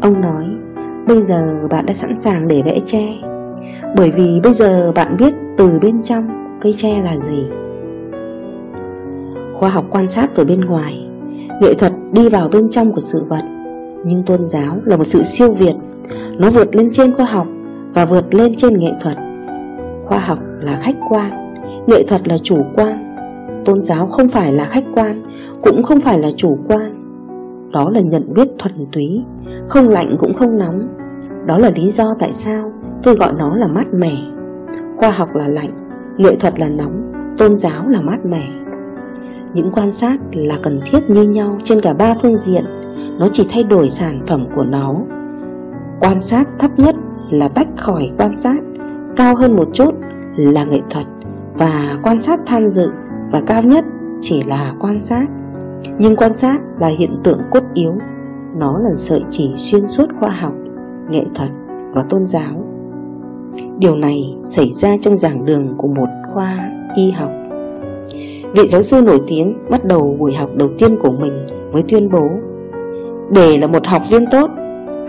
Ông nói Bây giờ bạn đã sẵn sàng để vẽ tre. Bởi vì bây giờ bạn biết từ bên trong cây tre là gì. Khoa học quan sát từ bên ngoài, Nghệ thuật đi vào bên trong của sự vật, Nhưng tôn giáo là một sự siêu việt. Nó vượt lên trên khoa học Và vượt lên trên nghệ thuật. Khoa học là khách quan, Nghệ thuật là chủ quan. Tôn giáo không phải là khách quan, Cũng không phải là chủ quan. Đó là nhận biết thuần túy, Không lạnh cũng không nóng. Đó là lý do tại sao tôi gọi nó là mát mẻ. Khoa học là lạnh Nghệ thuật là nóng Tôn giáo là mát mẻ. Những quan sát là cần thiết như nhau trên cả ba phương diện. Nó chỉ thay đổi sản phẩm của nó. Quan sát thấp nhất là tách khỏi quan sát Cao hơn một chút là nghệ thuật. Và quan sát tham dự và cao nhất chỉ là quan sát. Nhưng quan sát là hiện tượng cốt yếu. Nó là sợi chỉ xuyên suốt khoa học, nghệ thuật và tôn giáo. Điều này xảy ra trong giảng đường của một khoa y học. Vị giáo sư nổi tiếng bắt đầu buổi học đầu tiên của mình với tuyên bố Để là một học viên tốt,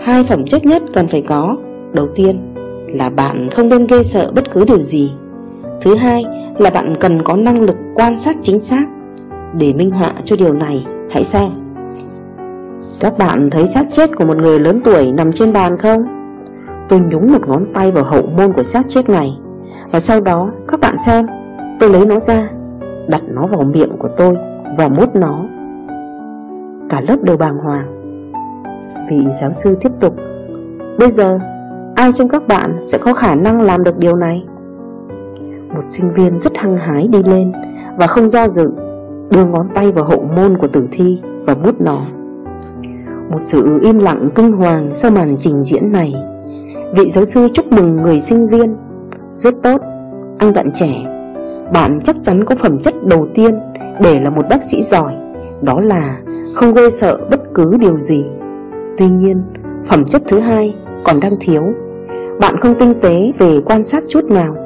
hai phẩm chất nhất cần phải có. Đầu tiên là bạn không nên gây sợ bất cứ điều gì. Thứ hai là bạn cần có năng lực quan sát chính xác. Để minh họa cho điều này, hãy xem. Các bạn thấy xác chết của một người lớn tuổi nằm trên bàn không? Tôi nhúng một ngón tay vào hậu môn của xác chết này. Và sau đó, các bạn xem, Tôi lấy nó ra, Đặt nó vào miệng của tôi Và mút nó. Cả lớp đều bàng hoàng. Vị giáo sư tiếp tục, Bây giờ, ai trong các bạn sẽ có khả năng làm được điều này? Một sinh viên rất hăng hái đi lên Và không do dự, Đưa ngón tay vào hậu môn của tử thi Và mút nó. Một sự im lặng kinh hoàng sau màn trình diễn này. Vị giáo sư chúc mừng người sinh viên. Rất tốt Anh bạn trẻ. Bạn chắc chắn có phẩm chất đầu tiên Để là một bác sĩ giỏi Đó là không gây sợ bất cứ điều gì. Tuy nhiên Phẩm chất thứ hai còn đang thiếu. Bạn không tinh tế về quan sát chút nào.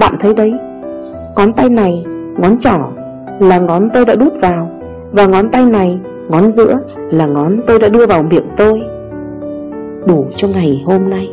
Bạn thấy đấy Ngón tay này, ngón trỏ Là ngón tôi đã đút vào Và ngón tay này, ngón giữa Là ngón tôi đã đưa vào miệng tôi. Đủ cho ngày hôm nay.